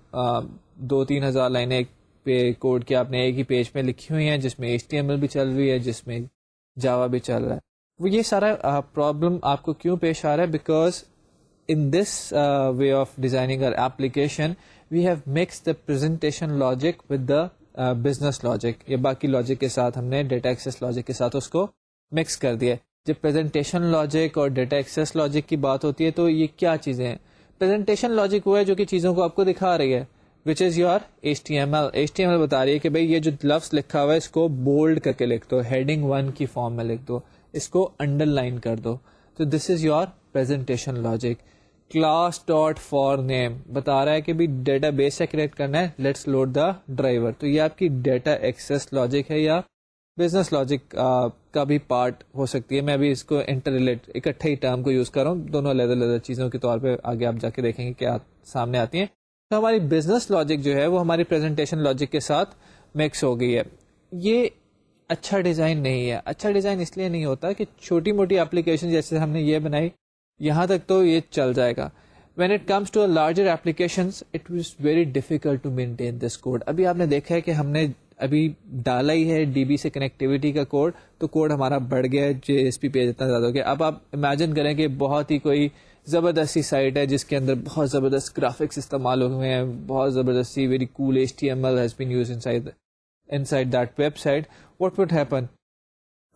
دو تین ہزار لائنیں پہ کوڈ کی آپ نے ایک ہی پیج میں لکھی ہوئی ہیں، جس میں ایچ ٹی ایم ایل بھی چل رہی ہے، جس میں جاوا بھی چل رہا ہے۔ وہ یہ سارا پرابلم آپ کو کیوں پیش آ رہا ہے؟ Because in this way of designing application we have mix the presentation logic with the business logic یا باقی لاجک کے ساتھ ہم نے ڈیٹا ایکسیس لاجک کے ساتھ اس کو مکس کر دیا جب پریزنٹیشن لاجک اور ڈیٹا ایکسیس لاجک کی بات ہوتی ہے تو یہ کیا چیزیں ہیں؟ پریزنٹیشن لاجک وہ ہے جو کہ چیزوں کو آپ کو دکھا رہی ہے which is your H T M L H T M L بتا رہی ہے کہ بھائی یہ جو لفظ لکھا ہوا ہے، اس کو بولڈ کر کے لکھ دو ہیڈنگ ون کی فارم میں لکھ دو، اس کو انڈر لائن کر دو۔ تو this is your presentation logic class dot for name بتا رہا ہے کہ ڈیٹا بیس سے کریکٹ کرنا ہے. لیٹس لوڈ دا ڈرائیور تو یہ آپ کی ڈیٹا ایکسس لاجک ہے یا بزنس لاجک کا بھی پارٹ ہو سکتی ہے. میں ابھی اس کو انٹر ریلیٹ اکٹھے ہی ٹرم کو یوز کر رہا ہوں. دونوں علیحدہ علیحدہ چیزوں کے طور پہ آگے آپ جا کے دیکھیں گے کیا سامنے آتی ہیں. تو ہماری بزنس لاجک جو ہے، وہ ہماری پریزنٹیشن لاجک کے ساتھ مکس ہو گئی ہے. یہ اچھا ڈیزائن نہیں ہے. اچھا ڈیزائن اس لیے نہیں ہوتا کہ چھوٹی موٹی اپلیکیشن جیسے ہم نے یہ بنائی یہاں تک تو یہ چل جائے گا۔ When it comes to larger application it was very difficult to maintain this code ابھی آپ نے دیکھا ہے کہ ہم نے ابھی ڈالا ہی ہے ڈی بی سے کنیکٹیوٹی کا کوڈ تو کوڈ ہمارا بڑھ گیا جے ایس پی پیج اتنا زیادہ ہو گیا۔ اب آپ امیجن کریں کہ بہت ہی کوئی زبردستی سائٹ ہے جس کے اندر بہت زبردست گرافکس استعمال ہوئے ہیں، بہت زبردستی very cool H T M L has been use inside that website what would happen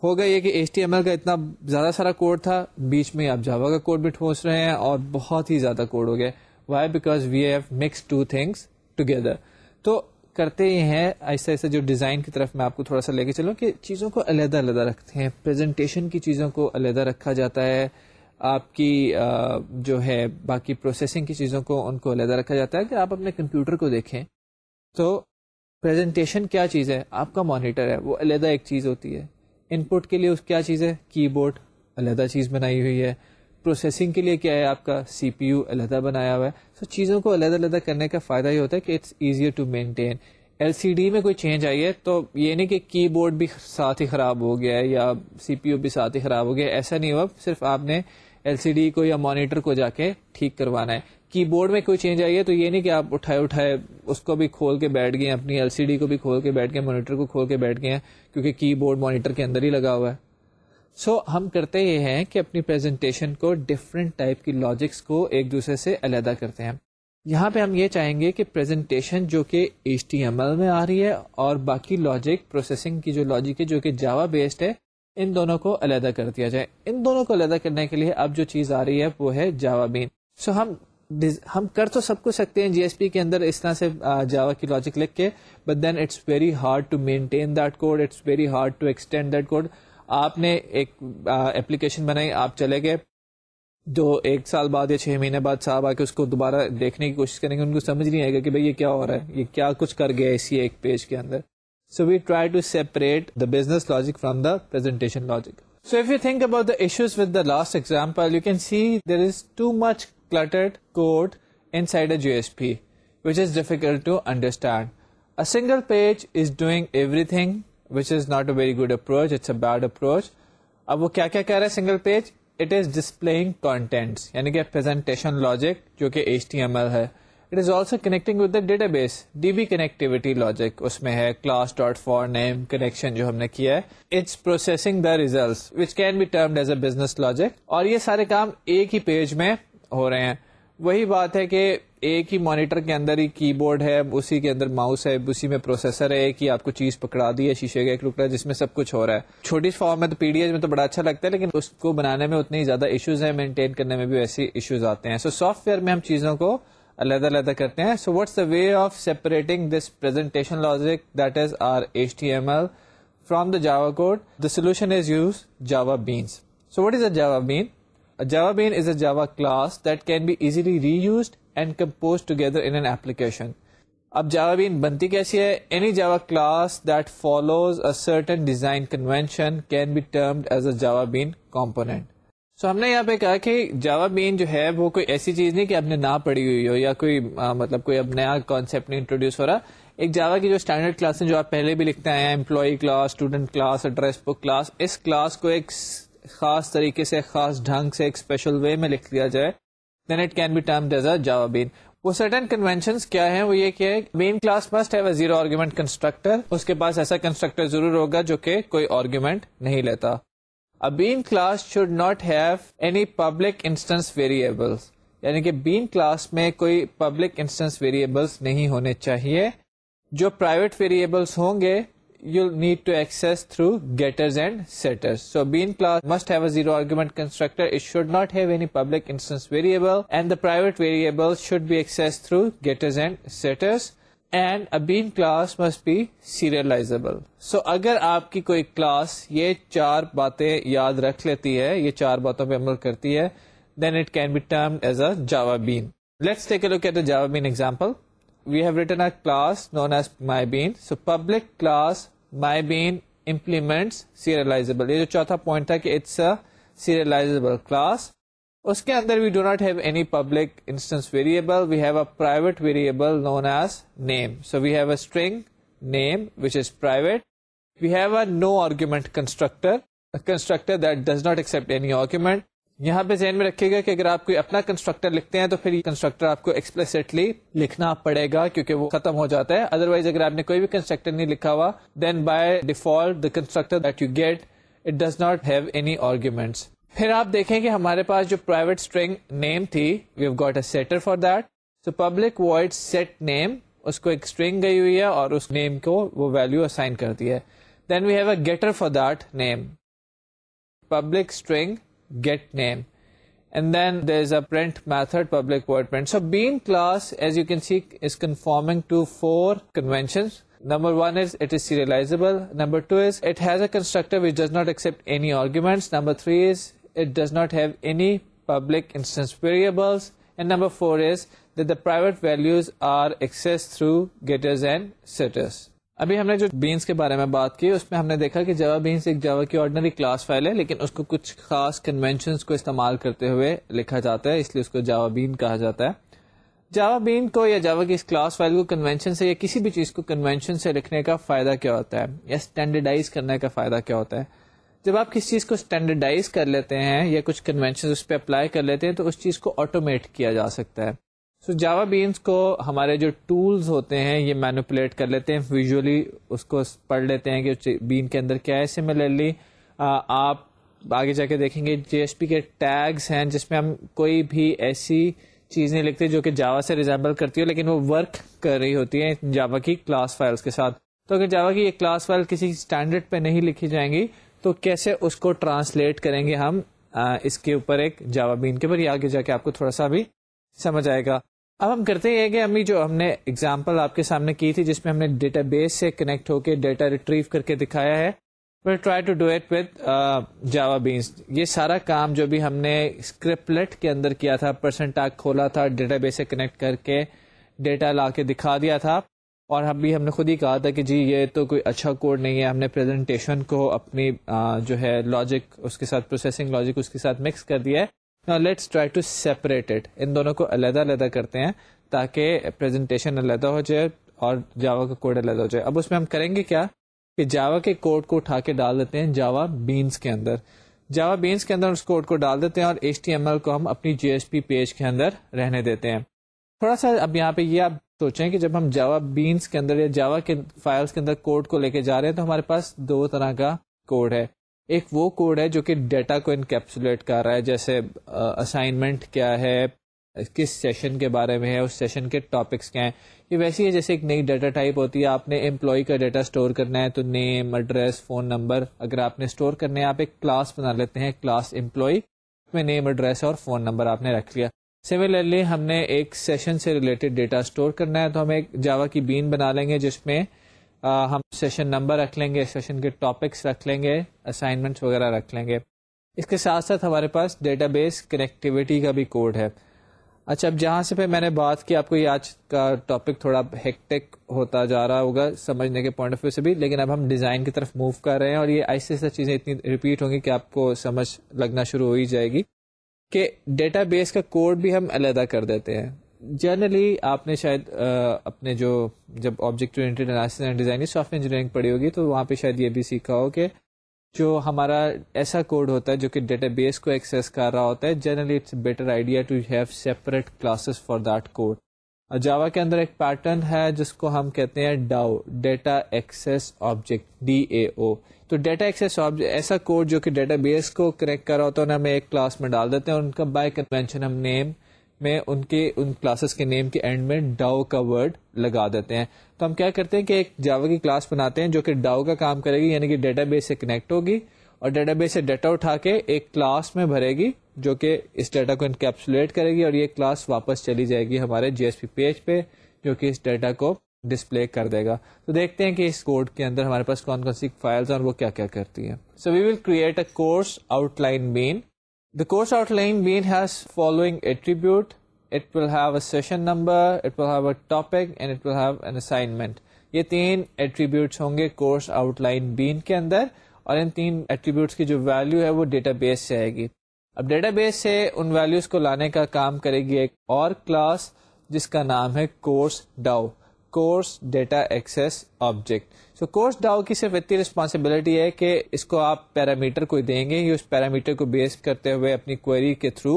ہوگا یہ کہ ایچ ٹی ایم ایل کا اتنا زیادہ سارا کوڈ تھا، بیچ میں آپ جاوا کا کوڈ بھی ٹھونس رہے ہیں اور بہت ہی زیادہ کوڈ ہو گیا۔ Why because we have mix two things together تو کرتے یہ ہیں ایسا ایسا جو ڈیزائن کی طرف میں آپ کو تھوڑا سا لے کے چلوں کہ چیزوں کو علیحدہ علیحدہ رکھتے ہیں۔ پریزنٹیشن کی چیزوں کو علیحدہ رکھا جاتا ہے۔ آپ کی جو ہے باقی پروسیسنگ کی چیزوں کو ان کو علیحدہ رکھا جاتا ہے کہ آپ اپنے کمپیوٹر کو دیکھیں۔ تو پریزنٹیشن کیا چیز ہے؟ آپ کا مانیٹر ہے، وہ علیحدہ ایک چیز ہوتی ہے۔ ان پٹ کے لیے اس کیا چیز ہے؟ کی بورڈ علیحدہ چیز بنائی ہوئی ہے. پروسیسنگ کے لیے کیا ہے آپ کا؟ سی پی یو علیحدہ بنایا ہوا ہے. سو چیزوں کو علیحدہ علیحدہ کرنے کا فائدہ یہ ہوتا ہے کہ it's easier to maintain L C D میں کوئی چینج آئی ہے تو یہ نہیں کہ کی بورڈ بھی ساتھ ہی خراب ہو گیا ہے یا سی پی یو بھی ساتھ ہی خراب ہو گیا ایسا نہیں ہوا. صرف آپ نے ایل سی ڈی کو یا مانیٹر کو جا کے ٹھیک کروانا ہے. کی بورڈ میں کوئی چینج آئی ہے تو یہ نہیں کہ آپ اٹھائے اٹھائے اس کو بھی کھول کے بیٹھ گئے اپنی ایل سی ڈی کو بھی کھول کے بیٹھ گئے مانیٹر کو کھول کے بیٹھ گئے ہیں کیونکہ کی بورڈ مانیٹر کے اندر ہی لگا ہوا ہے۔ سو so, ہم کرتے یہ ہیں کہ اپنی پریزنٹیشن کو ڈفرینٹ ٹائپ کی لاجکس کو ایک دوسرے سے علیحدہ کرتے ہیں۔ یہاں پہ ہم یہ چاہیں گے کہ پریزنٹیشن جو کہ ایچ ٹی ایم ایل میں آ رہی ہے اور باقی لاجک پروسیسنگ کی جو لاجک ہے جو کہ جاوا بیسڈ ہے ان دونوں کو علیحدہ کر دیا جائے۔ ان دونوں کو علیحدہ کرنے کے لیے اب جو چیز آ رہی ہے وہ ہے جاوا بین سو ہم ہم کر تو سب کچھ سکتے ہیں جی ایس پی کے اندر اس طرح سے جاوا کی لاجک لکھ کے but then it's very hard to maintain that code it's very hard to extend that code آپ نے ایک اپلیکیشن بنائی، آپ چلے گئے۔ جو ایک سال بعد یا چھ مہینے بعد صاحب آ کے اس کو دوبارہ دیکھنے کی کوشش کریں گے، ان کو سمجھ نہیں آئے گا کہ بھائی یہ کیا ہو رہا ہے، یہ کیا کچھ کر گیا اسی ایک پیج کے اندر۔ So we try to separate the business logic from the presentation logic so if you think about the issues with the last example you can see there is too much cluttered code inside a JSP, which is difficult to understand. A single page is doing everything, which is not a very good approach. It's a bad approach. اب وہ کیا کیا کہہ رہا ہے single page it is displaying contents یعنی کہ presentation logic جو کہ ایچ ٹی ایم ایل ہے it is also connecting with the database D B connectivity logic اس میں ہے class dot for name connection جو ہم نے کیا ہے it's processing the result which can be termed as a business logic اور یہ سارے کام ایک ہی پیج میں ہو رہے ہیں۔ وہی بات ہے کہ ایک ہی مانیٹر کے اندر ہی کی بورڈ ہے، اسی کے اندر ماؤس ہے، اسی میں پروسیسر ہے، ایک ہی آپ کو چیز پکڑا دی ہے، شیشے کا ایک ٹکڑا جس میں سب کچھ ہو رہا ہے۔ چھوٹی فارم میں تو پی ڈی ایچ میں تو بڑا اچھا لگتا ہے، لیکن اس کو بنانے میں اتنی زیادہ ایشوز ہیں مینٹین کرنے میں بھی ایسی ایشوز آتے ہیں۔ سو سافٹ ویئر میں ہم چیزوں کو علیحدہ علیحدہ کرتے ہیں۔ So what's the way of separating this presentation logic that is our H T M L from the Java code the solution is use Java beans so what is a Java bean Java bean is a Java class that can be easily reused and compose together in an application اب Java bean بنتی کیسی ہے؟ Any Java class that follows a certain design convention can be termed as a Java bean component so ہم نے یہاں پہ کہا کہ جاوا بین جو ہے وہ کوئی ایسی چیز نہیں کہ آپ نے نہ پڑھی ہوئی ہو یا کوئی آ, مطلب کوئی اب نیا کانسیپٹ نہیں انٹروڈیوس ہو رہا۔ ایک جاوا کی جو اسٹینڈرڈ کلاس جو آپ پہلے بھی لکھتے ہیں employee class student class address book class اس کلاس کو ایک خاص طریقے سے، خاص ڈھنگ سے، ایک اسپیشل وے میں لکھ دیا جائے then it can be termed as a Java bean وہ سرٹن کنوینشن کیا ہیں؟ وہ یہ کہ main class must have a zero argument constructor اس کے پاس ایسا کنسٹرکٹر ضرور ہوگا جو کہ کوئی آرگومنٹ نہیں لیتا۔ Bean class should not have any public instance variables یعنی کہ بین کلاس میں کوئی پبلک انسٹنس ویریبلس نہیں ہونے چاہیے۔ جو پرائیویٹ ویریبلس ہوں گے you need to access through getters and setters so bean class must have a zero argument constructor it should not have any public instance variable and the private variable should be access through getters and setters and a bean class must be serializable so اگر آپ کی کوئی class یہ چار باتیں یاد رکھ لیتی ہے یہ چار باتوں پہ عمل کرتی ہے then it can be term as a Java bean let's take a look at a Java bean example we have written a class known as my bean so public class my bean implements serializable یہ جو چوتھا point تھا کہ it's a serializable class اس کے اندر we do not have any public instance variable we have a private variable known as name so we have a string name which is private we have a no argument constructor constructor that does not accept any argument یہاں پہ ذہن میں رکھے گا کہ اگر آپ کوئی اپنا کنسٹرکٹر لکھتے ہیں تو پھر یہ کنسٹرکٹر آپ کو ایکسپلسٹلی لکھنا پڑے گا کیونکہ وہ ختم ہو جاتا ہے۔ ادر وائز اگر آپ نے کوئی بھی کنسٹرکٹر نہیں لکھا ہوا then by default the constructor that you get it does not have any arguments پھر آپ دیکھیں کہ ہمارے پاس جو پرائیویٹ اسٹرنگ نیم تھی we have got a setter for that so public void set name اس کو ایک اسٹرنگ گئی ہوئی ہے اور اس نیم کو وہ ویلو اسائن کرتی ہے۔ Then we have a getter for that name public string get name and then there is a print method public void print so bean class as you can see is conforming to four conventions number one is it is serializable number two is it has a constructor which does not accept any arguments number three is it does not have any public instance variables and number four is that the private values are accessed through getters and setters ابھی ہم نے جو بینس کے بارے میں بات کی، اس میں ہم نے دیکھا کہ جاوا بینس ایک جاوا کی آرڈنری کلاس فائل ہے، لیکن اس کو کچھ خاص کنوینشن کو استعمال کرتے ہوئے لکھا جاتا ہے، اس لیے اس کو جاوا بین کہا جاتا ہے۔ جاوا بین کو یا جاوا کی اس کلاس فائل کو کنوینشن سے یا کسی بھی چیز کو کنوینشن سے لکھنے کا فائدہ کیا ہوتا ہے؟ یا اسٹینڈرڈائز کرنے کا فائدہ کیا ہوتا ہے؟ جب آپ کسی چیز کو اسٹینڈرڈائز کر لیتے ہیں یا کچھ کنوینشن اس پہ اپلائی کر لیتے ہیں، تو اس چیز کو آٹومیٹ کیا جا سکتا ہے۔ سو جاوا بینس کو ہمارے جو ٹولز ہوتے ہیں، یہ مینوپولیٹ کر لیتے ہیں. ویژولی اس کو پڑھ لیتے ہیں کہ بین کے اندر کیا ہے. سملرلی آپ آگے جا کے دیکھیں گے جی ایس پی کے ٹیگس ہیں جس میں ہم کوئی بھی ایسی چیز نہیں لکھتے جو کہ جاوا سے ریزیبل کرتی ہو، لیکن وہ ورک کر رہی ہوتی ہے جاوا کی کلاس فائلس کے ساتھ. تو اگر جاوا کی یہ کلاس فائل کسی اسٹینڈرڈ پہ نہیں لکھی جائیں گی، تو کیسے اس کو ٹرانسلیٹ کریں گے ہم؟ اس کے اوپر ایک جاوا بین کے اوپر. یہ آگے جا کے آپ کو تھوڑا سا بھی سمجھ آئے گا. اب ہم کرتے ہیں کہ امی جو ہم نے اگزامپل آپ کے سامنے کی تھی جس میں ہم نے ڈیٹا بیس سے کنیکٹ ہو کے ڈیٹا ریٹریو کر کے دکھایا ہے try to do it with Java beans یہ سارا کام جو بھی ہم نے اسکرپلٹ کے اندر کیا تھا پرسنٹ ٹیک کھولا تھا ڈیٹا بیس سے کنیکٹ کر کے ڈیٹا لا کے دکھا دیا تھا۔ اور ہم بھی، ہم نے خود ہی کہا تھا کہ جی یہ تو کوئی اچھا کوڈ نہیں ہے۔ ہم نے پریزنٹیشن کو اپنی جو ہے لاجک اس کے ساتھ پروسیسنگ لاجک اس کے ساتھ مکس کر دیا ہے۔ Let's try to separate it ان دونوں کو علیحدہ علیحدہ کرتے ہیں تاکہ پریزنٹیشن علیحدہ ہو جائے اور جاوا کا کوڈ علیحدہ ہو جائے۔ اب اس میں ہم کریں گے کیا؟ کہ جاوا کے کوڈ کو اٹھا کے ڈال دیتے ہیں جاوا بینس کے اندر۔ جاوا بینس کے اندر اس کوڈ کو ڈال دیتے ہیں اور ایچ ٹی ایم ایل کو ہم اپنی جی ایس پی پیج کے اندر رہنے دیتے ہیں۔ تھوڑا سا اب یہاں پہ یہ آپ سوچیں کہ جب ہم جاوا بینس کے اندر یا جاوا کے فائلس کے اندر کوڈ کو لے کے جا رہے ہیں تو ہمارے پاس دو طرح کا کوڈ ہے۔ ایک وہ کوڈ ہے جو کہ ڈیٹا کو انکیپسولیٹ کر رہا ہے، جیسے اسائنمنٹ کیا ہے، کس سیشن کے بارے میں ہے، اس سیشن کے ٹاپکس کیا ہیں۔ یہ ویسی ہے جیسے ایک نئی ڈیٹا ٹائپ ہوتی ہے، آپ نے امپلائی کا ڈیٹا اسٹور کرنا ہے تو نیم ایڈریس فون نمبر اگر آپ نے اسٹور کرنے ہیں، آپ ایک کلاس بنا لیتے ہیں کلاس امپلائی میں نیم ایڈریس اور فون نمبر آپ نے رکھ لیا۔ سملرلی ہم نے ایک سیشن سے ریلیٹڈ ڈیٹا اسٹور کرنا ہے تو ہم ایک جاوا کی بین بنا لیں گے جس میں ہم سیشن نمبر رکھ لیں گے، سیشن کے ٹاپکس رکھ لیں گے اسائنمنٹس وغیرہ رکھ لیں گے۔ اس کے ساتھ ساتھ ہمارے پاس ڈیٹا بیس کنیکٹیوٹی کا بھی کوڈ ہے۔ اچھا اب جہاں سے پہ میں نے بات کی، آپ کو یہ آج کا ٹاپک تھوڑا ہیکٹک ہوتا جا رہا ہوگا سمجھنے کے پوائنٹ آف ویو سے بھی، لیکن اب ہم ڈیزائن کی طرف موو کر رہے ہیں اور یہ ایسے ایسے چیزیں اتنی ریپیٹ ہوں گی کہ آپ کو سمجھ لگنا شروع ہو ہی جائے گی کہ ڈیٹا بیس کا کوڈ بھی ہم علیحدہ کر دیتے ہیں۔ جنرلی آپ نے شاید اپنے جو جب object and design software engineering پڑھی ہوگی تو وہاں پہ شاید یہ بھی سیکھا ہو کہ جو ہمارا ایسا کوڈ ہوتا ہے جو کہ ڈیٹا بیس کو ایکسیس کر رہا ہوتا ہے generally it's better idea to have separate classes for that code Java کے اندر ایک پیٹرن ہے جس کو ہم کہتے ہیں DAO data access object D A O تو ڈیٹا ایکسیس آبجیکٹ ایسا کوڈ جو کہ ڈیٹا بیس کو کریکٹ کر رہا ہوتا ہے ہم ایک کلاس میں ڈال دیتے ہیں ان کا بائی کنوینشن ہم نیم میں ان کے، ان کلاسز کے نیم کے اینڈ میں ڈاؤ کا ورڈ لگا دیتے ہیں۔ تو ہم کیا کرتے ہیں کہ ایک جاوا کی کلاس بناتے ہیں جو کہ ڈاؤ کا کام کرے گی یعنی کہ ڈیٹا بیس سے کنیکٹ ہوگی اور ڈیٹا بیس سے ڈیٹا اٹھا کے ایک کلاس میں بھرے گی جو کہ اس ڈیٹا کو انکیپسولیٹ کرے گی اور یہ کلاس واپس چلی جائے گی ہمارے جی ایس پی پیج پہ، جو کہ اس ڈیٹا کو ڈسپلے کر دے گا۔ تو دیکھتے ہیں کہ اس کوڈ کے اندر ہمارے پاس کون کون سی فائلز اور وہ کیا کیا کرتی ہیں۔ So we will create a course outline bean the course outline bean has following attribute it will have a session number it will have a topic and it will have an assignment یہ تین attributes ہوں گے course outline bean کے اندر، اور ان تین attributes کی جو ویلو ہے وہ ڈیٹا بیس سے آئے گی۔ اب ڈیٹا بیس سے ان ویلوز کو لانے کا کام کرے گی ایک اور کلاس جس کا نام ہے course DAO course data access object so course DAO کی صرف اتنی ریسپانسبلٹی ہے کہ اس کو آپ پیرامیٹر کو دیں گے اس پیرامیٹر کو بیس کرتے ہوئے اپنی کوئری کے تھرو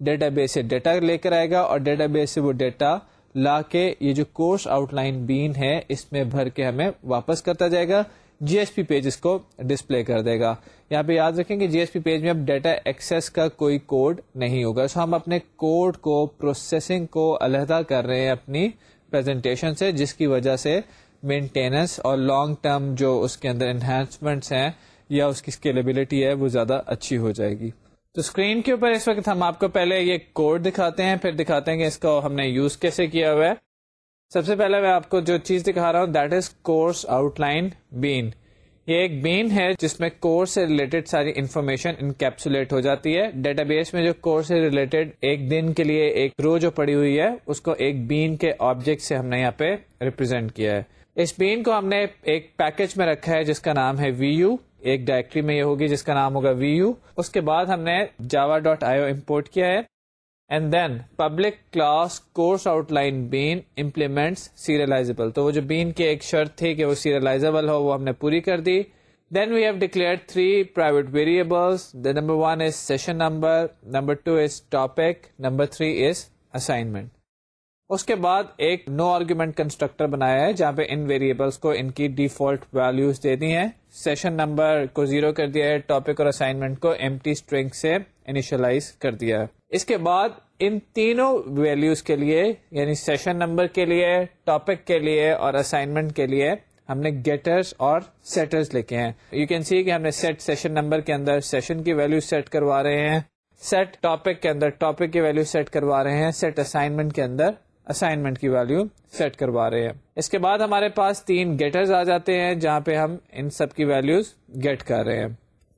ڈیٹا بیس سے ڈیٹا لے کر آئے گا اور ڈیٹا بیس سے وہ ڈیٹا لا کے یہ جو کورس آؤٹ لائن بین ہے اس میں بھر کے ہمیں واپس کرتا جائے گا جی ایس پی پیج اس کو ڈسپلے کر دے گا یہاں پہ یاد رکھیں کہ جی ایس پی پیج میں اب ڈیٹا ایکسیس کا کوئی کوڈ نہیں ہوگا سو ہم اپنے کوڈ کو پروسیسنگ کو علیحدہ کر رہے ہیں اپنی پریزنٹیشن سے جس کی وجہ سے مینٹیننس اور لانگ ٹرم جو اس کے اندر انہینسمنٹس ہیں یا اس کی اسکیلیبلٹی ہے، وہ زیادہ اچھی ہو جائے گی۔ تو اسکرین کے اوپر اس وقت ہم آپ کو پہلے یہ کوڈ دکھاتے ہیں، پھر دکھاتے ہیں کہ اس کو ہم نے یوز کیسے کیا ہوا ہے۔ سب سے پہلے میں آپ کو جو چیز دکھا رہا ہوں that is course outline bean یہ ایک بین ہے جس میں کورس سے ریلیٹڈ ساری انفارمیشن انکیپسولیٹ ہو جاتی ہے۔ ڈیٹا بیس میں جو کورس سے ریلیٹڈ ایک دن کے لیے ایک رو جو پڑی ہوئی ہے، اس کو ایک بین کے آبجیکٹ سے ہم نے یہاں پہ ریپرزینٹ کیا ہے۔ اس بین کو ہم نے ایک پیکج میں رکھا ہے جس کا نام ہے وی یو، ایک ڈائریکٹری میں یہ ہوگی جس کا نام ہوگا وی یو۔ اس کے بعد ہم نے جاوا ڈاٹ آئی او امپورٹ کیا ہے۔ And then public class course outline bean implements serializable تو وہ جو بین کی ایک شرط تھی کہ وہ سیریلائزبل ہو، وہ ہم نے پوری کر دی۔ Then we have declare three private variables number one is session number number two is topic number three is assignment اس کے بعد ایک نو آرگیومنٹ کنسٹرکٹر بنایا ہے، جہاں پہ ان ویریبلس کو ان کی ڈیفالٹ ویلوز دے دی ہیں۔ سیشن نمبر کو زیرو کر دیا ہے ٹاپک اور اسائنمنٹ کو ایم ٹی اسٹرنگ سے انیشلائز کر دیا ہے۔ اس کے بعد ان تینوں ویلوز کے لیے یعنی سیشن نمبر کے لیے ٹاپک کے لیے اور اسائنمنٹ کے لیے ہم نے گیٹرز اور سیٹرز لکھے ہیں۔ یو کین سی کہ ہم نے سیٹ سیشن نمبر کے اندر سیشن کی ویلو سیٹ کروا رہے ہیں۔ سیٹ ٹاپک کے اندر ٹاپک کی ویلو سیٹ کروا رہے ہیں۔ سیٹ اسائنمنٹ کے اندر اسائنمنٹ کی ویلو سیٹ کروا رہے ہیں۔ اس کے بعد ہمارے پاس تین گیٹرز آ جاتے ہیں جہاں پہ ہم ان سب کی ویلوز گیٹ کر رہے ہیں۔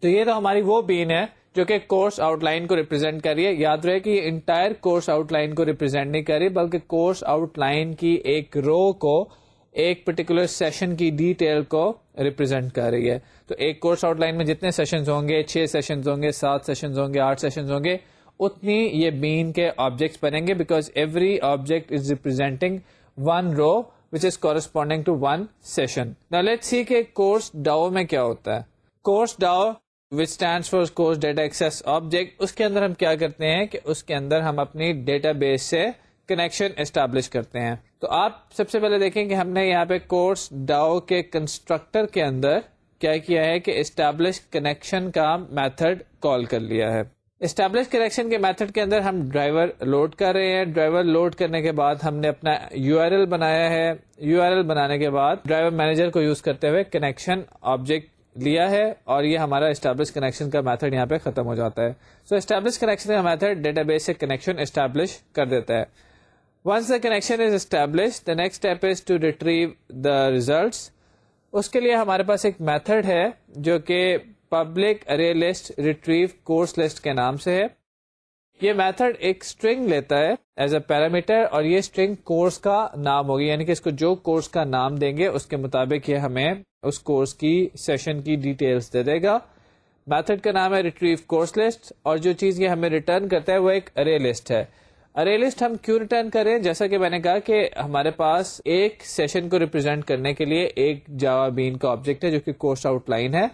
تو یہ تو ہماری وہ بین ہے جو کہ کورس آؤٹ لائن کو ریپرزینٹ کر رہی ہے۔ یاد رہے کہ یہ انٹائر کورس آؤٹ لائن کو ریپرزینٹ نہیں کر رہی، بلکہ کورس آؤٹ لائن کی ایک رو کو، ایک پرٹیکولر سیشن کی ڈیٹیل کو ریپرزینٹ کر رہی ہے۔ تو ایک کورس آؤٹ لائن میں جتنے سیشن ہوں گے، چھ سیشن ہوں گے، سات سیشن ہوں گے، آٹھ سیشن ہوں گے اتنی یہ بین کے آبجیکٹس بنیں گے because every object is representing one row which is corresponding to one session let's see کہ کورس ڈاؤ میں کیا ہوتا ہے. Course DAO which stand for course data access object اس کے اندر ہم کیا کرتے ہیں کہ اس کے اندر ہم اپنی ڈیٹا بیس سے کنیکشن اسٹیبلش کرتے ہیں. تو آپ سب سے پہلے دیکھیں کہ ہم نے یہاں پہ کورس ڈاؤ کے کنسٹرکٹر کے اندر کیا کیا ہے کہ اسٹیبلش کنیکشن کا میتھڈ کال کر لیا ہے. اسٹیبلش کنیکشن کے میتھڈ کے اندر ہم ڈرائیور لوڈ کر رہے ہیں۔ ڈرائیور لوڈ کرنے کے بعد ہم نے اپنا یو آر ایل بنایا ہے۔ یو آر ایل بنانے کے بعد ڈرائیور مینیجر کو یوز کرتے ہوئے کنیکشن آبجیکٹ لیا ہے اور یہ ہمارا اسٹیبلش کنیکشن کا میتھڈ یہاں پہ ختم ہو جاتا ہے۔ سو اسٹیبلش کنیکشن کا میتھڈ ڈیٹا بیس سے کنیکشن اسٹیبلش کر دیتا ہے۔ Once the connection is establish the next step is to retrieve the results اس کے لیے ہمارے پاس ایک میتھڈ ہے جو کہ public array list retrieve course list کے نام سے ہے۔ یہ میتھڈ ایک اسٹرنگ لیتا ہے ایز اے پیرامیٹر اور یہ اسٹرنگ کورس کا نام ہوگی یعنی کہ اس کو جو کورس کا نام دیں گے، اس کے مطابق یہ ہمیں اس کورس کی سیشن کی ڈیٹیلس دے دے گا۔ میتھڈ کا نام ہے ریٹریو کورس لسٹ اور جو چیز یہ ہمیں ریٹرن کرتا ہے وہ ایک ارے لسٹ ہے۔ ارے لسٹ ہم کیوں ریٹرن کریں؟ جیسا کہ میں نے کہا کہ ہمارے پاس ایک سیشن کو ریپرزینٹ کرنے کے لیے ایک جاوا بین کا آبجیکٹ ہے جو کہ کورس آؤٹ لائن ہے۔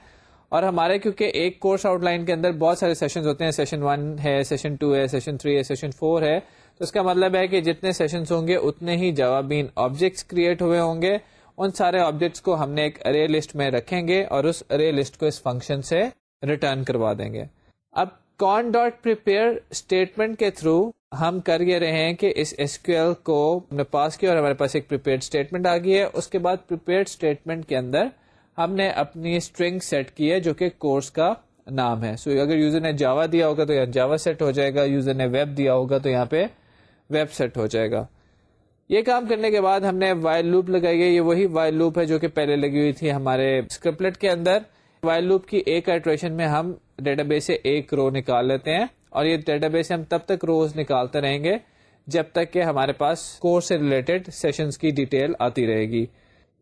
اور ہمارے کیونکہ ایک کورس آؤٹ لائن کے اندر بہت سارے سیشن ہوتے ہیں سیشن ون ہے سیشن ٹو ہے سیشن تھری ہے سیشن فور ہے۔ تو اس کا مطلب ہے کہ جتنے سیشنز ہوں گے، اتنے ہی جوابین آبجیکٹس کریٹ ہوئے ہوں گے۔ ان سارے آبجیکٹس کو ہم نے ایک ارے لسٹ میں رکھیں گے اور اس ارے لسٹ کو اس فنکشن سے ریٹرن کروا دیں گے۔ اب کون ڈاٹ اسٹیٹمنٹ کے تھرو ہم کر یہ رہے ہیں کہ اس ایس کیو ایل کو ہم نے پاس کیا اور ہمارے پاس ایک اسٹیٹمنٹ آ گئی ہے۔ اس کے بعد اسٹیٹمنٹ کے اندر ہم نے اپنی اسٹرنگ سیٹ کی ہے جو کہ کورس کا نام ہے۔ سو so, اگر یوزر نے جاوا دیا ہوگا تو یہاں جاوا سیٹ ہو جائے گا یوزر نے ویب دیا ہوگا تو یہاں پہ ویب سیٹ ہو جائے گا۔ یہ کام کرنے کے بعد ہم نے وائل لوپ لگائی ہے۔ یہ وہی وائل لوپ ہے جو کہ پہلے لگی ہوئی تھی ہمارے اسکرپلٹ کے اندر۔ وائل لوپ کی ایک ایٹریشن میں ہم ڈیٹا بیس سے ایک رو نکال لیتے ہیں اور یہ ڈیٹا بیس سے ہم تب تک روز نکالتے رہیں گے جب تک کہ ہمارے پاس کورس سے ریلیٹڈ سیشنز کی ڈیٹیل آتی رہے گی۔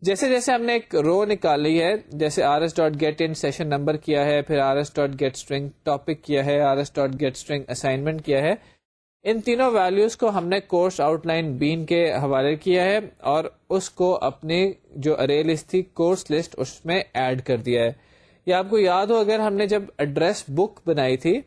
جیسے جیسے ہم نے ایک رو نکالی ہے، جیسے R S dot get int session number کیا ہے، پھر R S dot get string topic کیا ہے، R S dot get string assignment کیا ہے، ان تینوں ویلوز کو ہم نے کورس آؤٹ لائن بین کے حوالے کیا ہے اور اس کو اپنی جو ارے لسٹ تھی کورس لسٹ اس میں ایڈ کر دیا ہے۔ یہ آپ کو یاد ہو، اگر ہم نے جب ایڈریس بک بنائی تھی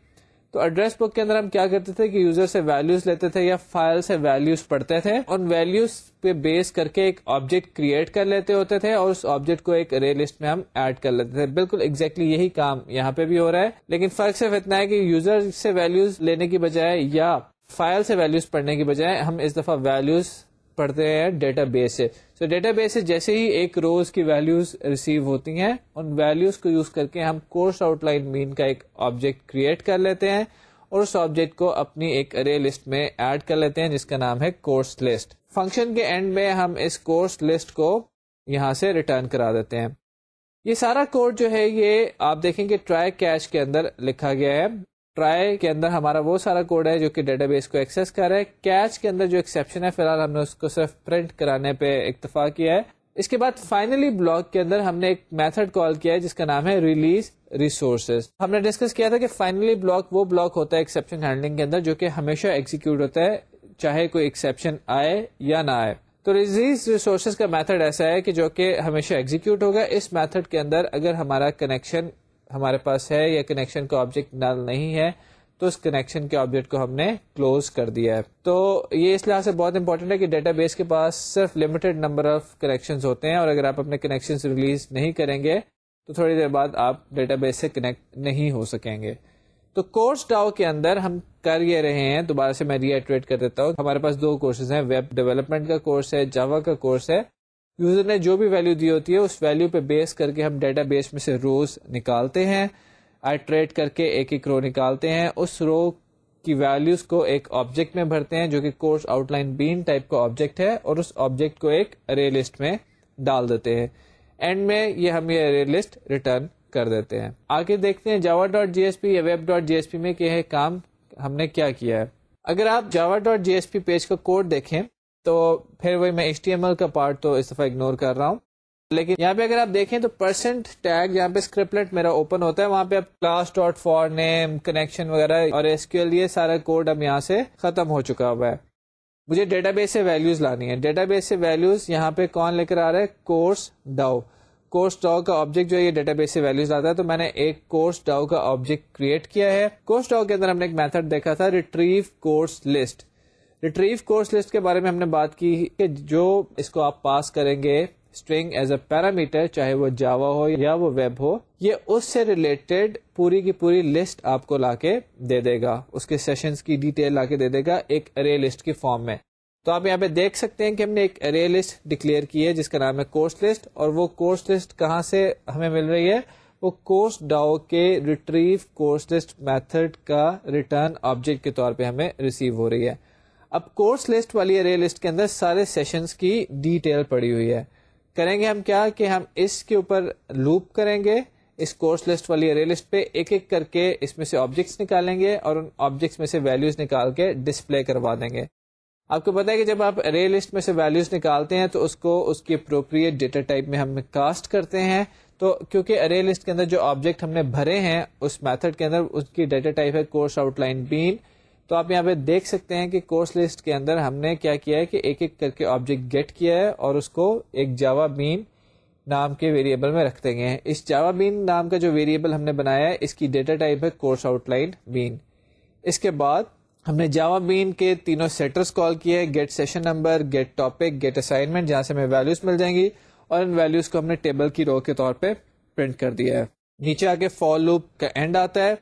تو ایڈریس بک کے اندر ہم کیا کرتے تھے کہ یوزر سے ویلوز لیتے تھے یا فائل سے ویلوز پڑھتے تھے ان ویلوز پہ بیس کر کے ایک آبجیکٹ کریٹ کر لیتے ہوتے تھے اور اس آبجیکٹ کو ایک رے لسٹ میں ہم ایڈ کر لیتے تھے۔ بالکل ایگزیکٹلی یہی کام یہاں پہ بھی ہو رہا ہے۔ لیکن فرق صرف اتنا ہے کہ یوزر سے ویلوز لینے کی بجائے یا فائل سے ویلوز پڑھنے کی بجائے ہم اس دفعہ ویلوز پڑھتے ہیں ڈیٹا بیس سے۔ سو ڈیٹا بیس جیسے ہی ایک روز کی ویلوز ریسیو ہوتی ہیں، ان ویلوز کو یوز کر کے ہم کورس آؤٹ لائن مین کا ایک آبجیکٹ کریٹ کر لیتے ہیں اور اس آبجیکٹ کو اپنی ایک ارے لسٹ میں ایڈ کر لیتے ہیں، جس کا نام ہے کورس لسٹ فنکشن کے اینڈ میں ہم اس کورس لسٹ کو یہاں سے ریٹرن کرا دیتے ہیں۔ یہ سارا کوڈ جو ہے، یہ آپ دیکھیں گے ٹرائی کیش کے اندر لکھا گیا ہے۔ ٹرائی کے اندر ہمارا وہ سارا کوڈ ہے جو کہ ڈیٹا بیس کو ایکسس کر رہا ہے۔ کیچ کے اندر جو ایکسپشن ہے، فی الحال ہم نے اس کو صرف پرنٹ کرانے پہ اکتفا کیا ہے۔ اس کے بعد فائنلی بلاک کے اندر ہم نے ایک میتھڈ کال کیا ہے، جس کا نام ہے ریلیز ریسورسز۔ ہم نے ڈسکس کیا تھا کہ فائنلی بلاک وہ بلاک ہوتا ہے ایکسپشن ہینڈلنگ کے اندر جو کہ ہمیشہ ایگزیکیوٹ ہوتا ہے، چاہے کوئی ایکسپشن آئے یا نہ آئے۔ تو ریلیز ریسورسز کا میتھڈ ایسا ہے کہ جو کہ ہمیشہ ایگزیکیوٹ ہوگا۔ اس میتھڈ کے اندر اگر ہمارا کنیکشن ہمارے پاس ہے یا کنیکشن کا آبجیکٹ نل نہیں ہے، تو اس کنیکشن کے آبجیکٹ کو ہم نے کلوز کر دیا ہے۔ تو یہ اس لحاظ سے بہت امپورٹنٹ ہے کہ ڈیٹا بیس کے پاس صرف لمیٹڈ نمبر آف کنیکشن ہوتے ہیں اور اگر آپ اپنے کنیکشن ریلیز نہیں کریں گے، تو تھوڑی دیر بعد آپ ڈیٹا بیس سے کنیکٹ نہیں ہو سکیں گے۔ تو کورس ڈاؤ کے اندر ہم کر یہ رہے ہیں، دوبارہ سے میں ری ایٹریٹ کر دیتا ہوں، ہمارے پاس دو کورسز ہیں۔ ویب ڈیولپمنٹ کا کورس ہے جاوا کا کورس ہے۔ یوزر نے جو بھی ویلو دی ہوتی ہے، اس ویلو پہ بیس کر کے ہم ڈیٹا بیس میں سے روز نکالتے ہیں آئیٹریٹ کر کے ایک ایک رو نکالتے ہیں۔ اس رو کی ویلوز کو ایک آبجیکٹ میں بھرتے ہیں، جو کہ course outline bean type کا آبجیکٹ ہے، اور اس آبجیکٹ کو ایک ارے لسٹ میں ڈال دیتے ہیں۔ اینڈ میں یہ ہم یہ ارے لسٹ ریٹرن کر دیتے ہیں۔ آگے دیکھتے ہیں Java dot J S P یا web dot J S P میں کیا کام ہم نے کیا کیا ہے۔ اگر آپ Java dot J S P page کا کوڈ دیکھیں تو پھر وہی میں ایچ ٹی ایم ایل کا پارٹ تو اس دفعہ اگنور کر رہا ہوں۔ لیکن یہاں پہ اگر آپ دیکھیں تو پرسنٹ ٹیگ یہاں پہ اسکرپلٹ میرا اوپن ہوتا ہے، وہاں پہ اب class dot for name connection وغیرہ اور ایس کیو ایل یہ سارا کوڈ اب یہاں سے ختم ہو چکا ہوا ہے۔ مجھے ڈیٹا بیس سے ویلوز لانی ہے ڈیٹا بیس سے ویلوز یہاں پہ کون لے کر آ رہا ہے؟ کورس ڈاؤ کورس ڈاؤ کا آبجیکٹ جو ہے، یہ ڈیٹا بیس سے ویلوز لاتا ہے۔ تو میں نے ایک کورس ڈاؤ کا آبجیکٹ کریٹ کیا ہے۔ کورس ڈاؤ کے اندر ہم نے ایک میتھڈ دیکھا تھا retrieve course list retrieve course list کے بارے میں ہم نے بات کی کہ جو اس کو آپ پاس کریں گے اسٹرنگ ایز اے پیرامیٹر چاہے وہ جاوا ہو یا وہ ویب ہو، یہ اس سے ریلیٹڈ پوری کی پوری لسٹ آپ کو لا کے دے دے گا۔ اس کے سیشنز کی ڈیٹیل لا کے دے دے گا ایک ارے لسٹ کی فارم میں۔ تو آپ یہاں پہ دیکھ سکتے ہیں کہ ہم نے ایک ارے لسٹ ڈکلیئر کی ہے جس کا نام ہے کورس لسٹ اور وہ کورس لسٹ کہاں سے ہمیں مل رہی ہے؟ وہ کورس ڈاؤ کے ریٹریو کورس لسٹ میتھڈ کا ریٹرن آبجیکٹ کے طور پہ ہمیں ریسیو ہو رہی ہے۔ اب کورس لسٹ والی ارے لسٹ کے اندر سارے سیشنز کی ڈیٹیل پڑی ہوئی ہے۔ کریں گے ہم کیا کہ ہم اس کے اوپر لوپ کریں گے، اس کورس لسٹ والی ارے لسٹ پہ ایک ایک کر کے اس میں سے آبجیکٹس نکالیں گے اور ان آبجیکٹس میں سے ویلوز نکال کے ڈسپلے کروا دیں گے۔ آپ کو پتا ہے کہ جب آپ ارے لسٹ میں سے ویلوز نکالتے ہیں تو اس کو اس کی اپروپریٹ ڈیٹا ٹائپ میں ہم کاسٹ کرتے ہیں۔ تو کیونکہ ارے لسٹ کے اندر جو آبجیکٹ ہم نے بھرے ہیں، اس میتھڈ کے اندر اس کی ڈیٹا ٹائپ ہے کورس آؤٹ لائن بین تو آپ یہاں پہ دیکھ سکتے ہیں کہ کورس لسٹ کے اندر ہم نے کیا کیا ہے کہ ایک ایک کر کے آبجیکٹ گیٹ کیا ہے اور اس کو ایک جاوا بین نام کے ویریبل میں رکھتے ہیں۔ اس جاوا بین نام کا جو ویریبل ہم نے بنایا ہے، اس کی ڈیٹا ٹائپ ہے کورس آؤٹ لائن بین اس کے بعد ہم نے جاوا بین کے تینوں سیٹرز کال کیے get session number get topic get assignment جہاں سے ہمیں ویلوز مل جائیں گی۔ اور ان ویلوز کو ہم نے ٹیبل کی رو کے طور پہ پرنٹ کر دیا ہے۔ نیچے آ کے فال لوپ کا اینڈ آتا ہے۔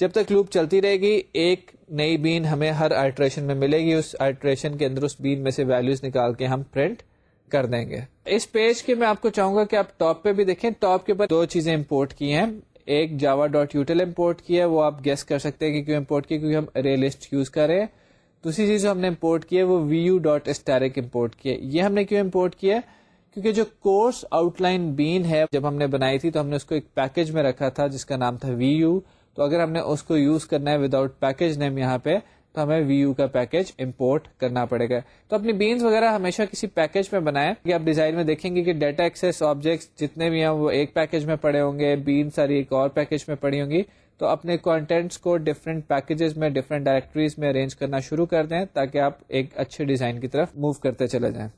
جب تک لوپ چلتی رہے گی، ایک نئی بین ہمیں ہر آئٹریشن میں ملے گی، اس آئٹریشن کے اندر اس بین میں سے ویلوز نکال کے ہم پرنٹ کر دیں گے۔ اس پیج کے میں آپ کو چاہوں گا کہ آپ ٹاپ پہ بھی دیکھیں۔ ٹاپ کے اوپر دو چیزیں امپورٹ کی ہیں۔ ایک جاوا ڈاٹ یوٹیل امپورٹ کی ہے، وہ آپ گیس کر سکتے ہیں کہ کیوں امپورٹ کی، کیونکہ ہم رے لسٹ یوز کر رہے ہیں۔ دوسری چیز جو ہم نے امپورٹ کی ہے، وہ V U dot asterisk import کی ہے۔ یہ ہم نے کیوں امپورٹ کیا ہے؟ کیونکہ جو کورس آؤٹ لائن بین ہے، جب ہم نے بنائی تھی تو ہم نے اس کو ایک پیکج میں رکھا تھا، جس کا نام تھا وی یو تو اگر ہم نے اس کو یوز کرنا ہے وداؤٹ پیکج نیم یہاں پہ، تو ہمیں وی یو کا پیکج امپورٹ کرنا پڑے گا۔ تو اپنی بینز وغیرہ ہمیشہ کسی پیکج میں بنائیں۔ کہ آپ ڈیزائن میں دیکھیں گے کہ ڈیٹا ایکسیس آبجیکٹس جتنے بھی ہیں وہ ایک پیکج میں پڑے ہوں گے بین ساری ایک اور پیکج میں پڑی ہوں گی۔ تو اپنے کانٹینٹس کو ڈفرینٹ پیکجز میں ڈفرینٹ ڈائریکٹریز میں ارینج کرنا شروع کر دیں تاکہ آپ ایک اچھے ڈیزائن کی طرف موو کرتے چلے جائیں۔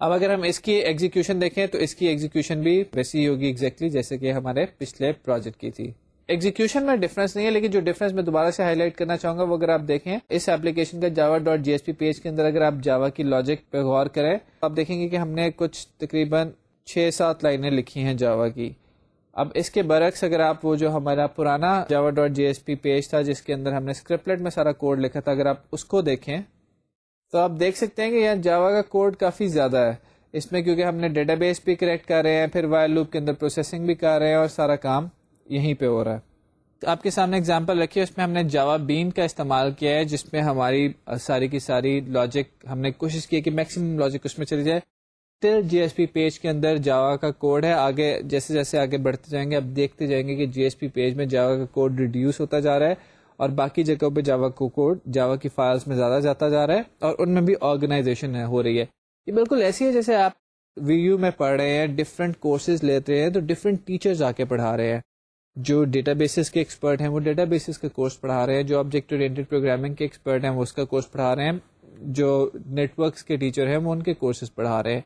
اب اگر ہم اس کی ایگزیکشن دیکھیں تو اس کی ایگزیکشن بھی ویسی ہوگی ایگزیکٹلی جیسے کہ ہمارے پچھلے پروجیکٹ کی تھی۔ ایگزیکشن میں ڈفرنس نہیں ہے، لیکن جو ڈفرنس میں دوبارہ سے ہائی لائٹ کرنا چاہوں گا، وہ اگر آپ دیکھیں، اس ایپلیکیشن کا Java dot J S P page کے اندر اگر آپ جاوا کی لاجک پہ غور کریں تو آپ دیکھیں گے کہ ہم نے کچھ تقریباً چھ سات لائنیں لکھی ہیں جاوا کی۔ اب اس کے برعکس اگر آپ وہ جو ہمارا پرانا Java dot J S P page تھا، جس کے اندر ہم نے اسکرپلٹ میں سارا کوڈ لکھا تھا، اگر آپ اس کو دیکھیں، تو آپ دیکھ سکتے ہیں کہ یہاں جاوا کا کوڈ کافی زیادہ ہے۔ اس میں کیونکہ ہم نے ڈیٹا بیس بھی کریکٹ کر رہے ہیں، پھر وائر لوپ کے اندر پروسیسنگ بھی کر رہے ہیں اور سارا کام۔ یہیں پہ ہو رہا ہے۔ آپ کے سامنے اگزامپل رکھی ہے اس میں ہم نے جاوا بین کا استعمال کیا ہے، جس میں ہماری ساری کی ساری لاجک ہم نے کوشش کی کہ میکسیمم لاجک اس میں چلی جائے۔ جی ایس پی پیج کے اندر جاوا کا کوڈ ہے۔ آگے جیسے جیسے آگے بڑھتے جائیں گے، اب دیکھتے جائیں گے کہ جی ایس پی پیج میں جاوا کا کوڈ ریڈیوس ہوتا جا رہا ہے اور باقی جگہوں پہ جاوا کو کوڈ جاوا کی فائلس میں زیادہ جاتا جا رہا ہے اور ان میں بھی آرگنائزیشن ہو رہی ہے۔ یہ بالکل ایسی ہے جیسے آپ وی یو میں پڑھ رہے ہیں ڈفرینٹ کورسز لیتے ہیں، تو ڈفرینٹ ٹیچرز آ کے پڑھا رہے ہیں۔ جو ڈیٹا بیسز کے ایکسپرٹ ہیں، وہ ڈیٹا بیسز کا کورس پڑھا رہے ہیں، جو آبجیکٹ اورینٹیڈ پروگرامنگ کے ایکسپرٹ ہیں، وہ اس کا کورس پڑھا رہے ہیں، جو نیٹ ورکس کے ٹیچر ہیں، وہ ان کے کورسز پڑھا رہے ہیں۔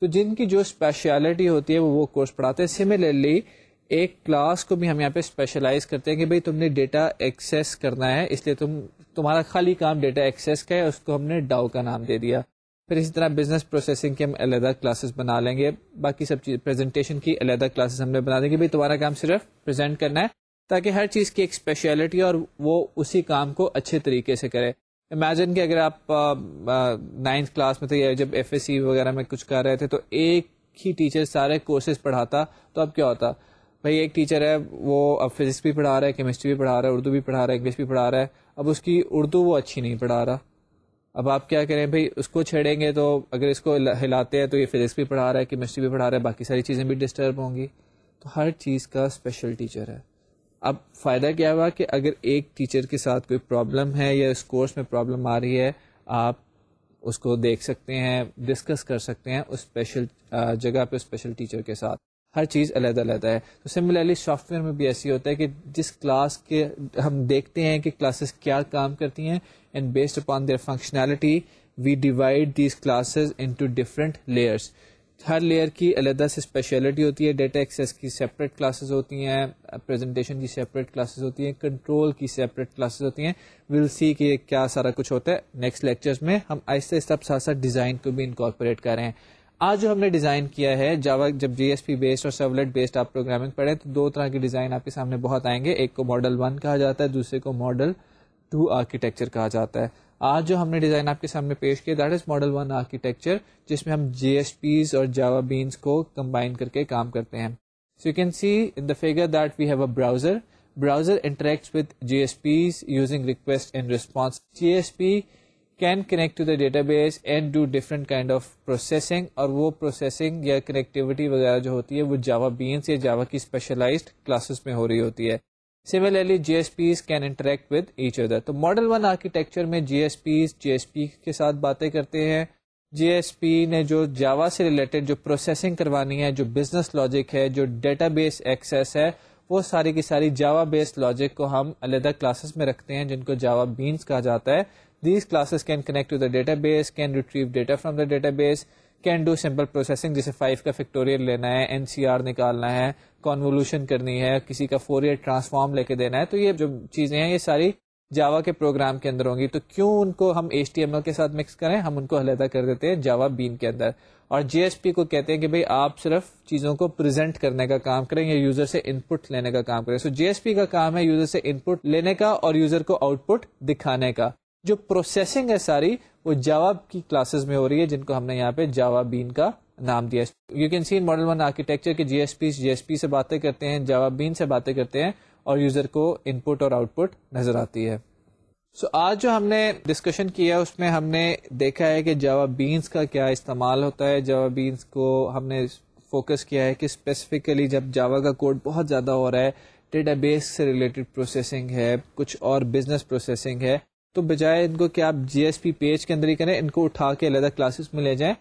تو جن کی جو اسپیشلٹی ہوتی ہے، وہ وہ کورس پڑھاتے ہیں۔ سملرلی ایک کلاس کو بھی ہم یہاں پہ اسپیشلائز کرتے ہیں کہ بھائی تم نے ڈیٹا ایکسیس کرنا ہے، اس لیے تم، تمہارا خالی کام ڈیٹا ایکسیس کا ہے، اس کو ہم نے ڈاؤ کا نام دے دیا۔ پھر اسی طرح بزنس پروسیسنگ کے ہم علیحدہ کلاسز بنا لیں گے۔ باقی سب چیز پریزنٹیشن کی علیحدہ کلاسز ہم نے بنا دیں گے۔ بھائی تمہارا کام صرف پریزنٹ کرنا ہے تاکہ ہر چیز کی ایک اسپیشلٹی اور وہ اسی کام کو اچھے طریقے سے کرے۔ امیجن کہ اگر آپ نائنتھ کلاس میں تھے یا جب ایف ایس سی وغیرہ میں کچھ کر رہے تھے تو ایک ہی ٹیچر سارے کورسز پڑھاتا تو اب کیا ہوتا؟ بھائی ایک ٹیچر ہے، وہ اب فزکس بھی پڑھا رہا ہے کیمسٹری بھی پڑھا رہا ہے، اردو بھی پڑھا رہا ہے، انگلش بھی پڑھا رہا ہے۔ اب اس کی اردو وہ اچھی نہیں پڑھا رہا۔ اب آپ کیا کریں بھائی، اس کو چھیڑیں گے تو اگر اس کو ہلاتے ہیں تو یہ فزکس بھی پڑھا رہا ہے، کیمسٹری بھی پڑھا رہا ہے، باقی ساری چیزیں بھی ڈسٹرب ہوں گی۔ تو ہر چیز کا اسپیشل ٹیچر ہے۔ اب فائدہ کیا ہوا کہ اگر ایک ٹیچر کے ساتھ کوئی پرابلم ہے یا اس کورس میں پرابلم آ رہی ہے، آپ اس کو دیکھ سکتے ہیں ڈسکس کر سکتے ہیں اس اسپیشل جگہ پہ اسپیشل ٹیچر کے ساتھ۔ ہر چیز علیحدہ علیحدہ ہے۔ تو سملرلی سافٹ ویئر میں بھی ایسی ہوتا ہے کہ جس کلاس کے ہم دیکھتے ہیں کہ کلاسز کیا کام کرتی ہیں and based upon their functionality we divide these classes into different layers Hare layer کی علیحدہ سے اسپیشلٹی ہوتی ہے ڈیٹا ایکسیس کی سیپریٹ کلاسز ہوتی ہیں پریزنٹیشن کی سیپریٹ کلاسز ہوتی ہیں کنٹرول کی سیپریٹ کلاسز ہوتی ہیں۔ ول سی کہ کیا سارا کچھ ہوتا ہے۔ نیکسٹ لیکچرز میں ہم آہستہ آہستہ ساتھ ساتھ ڈیزائن کو بھی انکارپوریٹ کر رہے ہیں۔ آج جو ہم نے ڈیزائن کیا ہے جاوا جب جی ایس پی بیسڈ اور سیولیٹ بیسڈ آپ پروگرامنگ پڑھیں تو دو طرح کے ڈیزائن آپ کے سامنے بہت آئیں گے۔ ایک کو ماڈل ون کہا جاتا ہے، دوسرے کو ماڈل ٹو آرکیٹیکچر کہا جاتا ہے۔ آج جو ہم نے ڈیزائن آپ کے سامنے پیش کیا that is model one architecture جس میں ہم جی ایس پیز اور جاوا بینس کو کمبائن کر کے کام کرتے ہیں۔ So you can see in the figure that we have a browser browser interact with J S Ps using request and response J S P can connect to the database and do different kind of processing اور وہ processing یا connectivity وغیرہ جو ہوتی ہے وہ Java beans یا Java کی اسپیشلائزڈ کلاسز میں ہو رہی ہوتی ہے۔ Similarly J S Ps can interact with each other تو ماڈل ون آرکیٹیکچر میں J S Ps J S P کے ساتھ باتیں کرتے ہیں۔ جی ایس پی نے جو جاوا سے ریلیٹڈ جو پروسیسنگ کروانی ہے، جو بزنس لاجک ہے، جو ڈیٹا بیس ایکسیس ہے، وہ ساری کی ساری جاوا بیسڈ لاجک کو ہم علیحدہ کلاسز میں رکھتے ہیں، جن کو جاوا بینس کہا جاتا ہے۔ These classes can connect to the database can retrieve data from the database can do simple processing جیسے فائیو کا فیکٹوریل لینا ہے این سی آر نکالنا ہے کانولیوشن کرنی ہے، کسی کا فور ایئر ٹرانسفارم لے کے دینا ہے، تو یہ جو چیزیں ہیں، یہ ساری جاوا کے پروگرام کے اندر ہوں گی۔ تو کیوں ان کو ہم ایچ ٹی ایم ایل کے ساتھ مکس کریں؟ ہم ان کو علیحدہ کر دیتے ہیں جاوا بین کے اندر۔ اور جی ایس پی کو کہتے ہیں کہ بھائی آپ صرف چیزوں کو پرزینٹ کرنے کا کام کریں یا یوزر سے ان پٹ لینے کا کام کریں۔ سو جی ایس پی کا کام ہے یوزر سے ان پٹ لینے کا اور یوزر کو آؤٹ پٹ دکھانے کا۔ جو پروسیسنگ ہے ساری وہ جاوا کی کلاسز میں ہو رہی ہے جن کو ہم نے یہاں پہ جاوا بین کا نام دیا you can see model one architecture کے J S P J S P سے باتیں کرتے ہیں جاوا بین سے باتیں کرتے ہیں اور یوزر کو ان پٹ اور آؤٹ پٹ نظر آتی ہے۔ سو so, آج جو ہم نے ڈسکشن کیا اس میں ہم نے دیکھا ہے کہ جاوا بینس کا کیا استعمال ہوتا ہے۔ جاوا بینس کو ہم نے فوکس کیا ہے کہ اسپیسیفکلی جب جاوا کا کوڈ بہت زیادہ ہو رہا ہے ڈیٹا بیس سے ریلیٹڈ پروسیسنگ ہے کچھ اور بزنس پروسیسنگ ہے۔ تو بجائے ان کو کیا آپ جی ایس پی پیج کے اندر ہی کریں، ان کو اٹھا کے علیحدہ کلاسز میں لے جائیں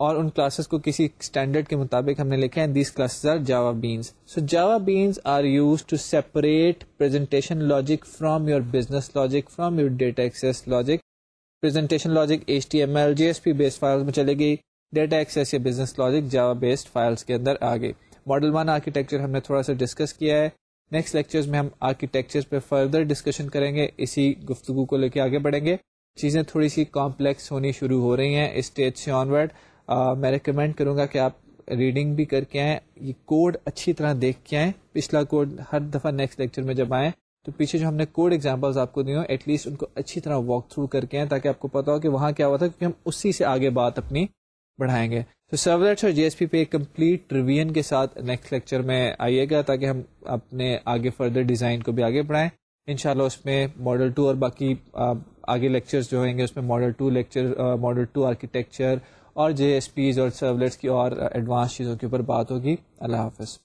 اور ان کلاسز کو کسی اسٹینڈرڈ کے مطابق ہم نے لکھا ہے these classes are Java beans so Java beans are used to separate presentation logic from your business logic from your data access logic presentation logic H T M L J S P base file میں چلے گئی data access یا business logic Java based files کے اندر آ گئی model one architecture ہم نے تھوڑا سا ڈسکس کیا ہے۔ نیکسٹ لیکچر میں ہم آرکیٹیکچر پہ فردر ڈسکشن کریں گے، اسی گفتگو کو لے کے آگے بڑھیں گے۔ چیزیں تھوڑی سی کمپلیکس ہونی شروع ہو رہی ہیں اسٹیج سے آن ورڈ میں ریکمینڈ کروں گا کہ آپ ریڈنگ بھی کر کے آئیں، یہ کوڈ اچھی طرح دیکھ کے آئیں۔ پچھلا کوڈ ہر دفعہ نیکسٹ لیکچر میں جب آئیں، تو پیچھے جو ہم نے کوڈ ایگزامپلس آپ کو دی ہوں ایٹ لیسٹ ان کو اچھی طرح واک تھرو کر کے آئیں تاکہ آپ کو پتا ہو کہ وہاں کیا ہوا تھا، کیونکہ ہم اسی سے آگے بات اپنی بڑھائیں گے۔ تو سرولیٹس اور جی ایس پی پہ کمپلیٹ ریویژن کے ساتھ نیکسٹ لیکچر میں آئیے گا تاکہ ہم اپنے آگے فردر ڈیزائن کو بھی آگے بڑھائیں۔ انشاءاللہ اس میں ماڈل ٹو اور باقی آگے لیکچرز جو ہوں گے اس میں model two lecture model two architecture اور جے ایس پیز اور سرولیٹس کی اور ایڈوانس چیزوں کے اوپر بات ہوگی۔ اللہ حافظ۔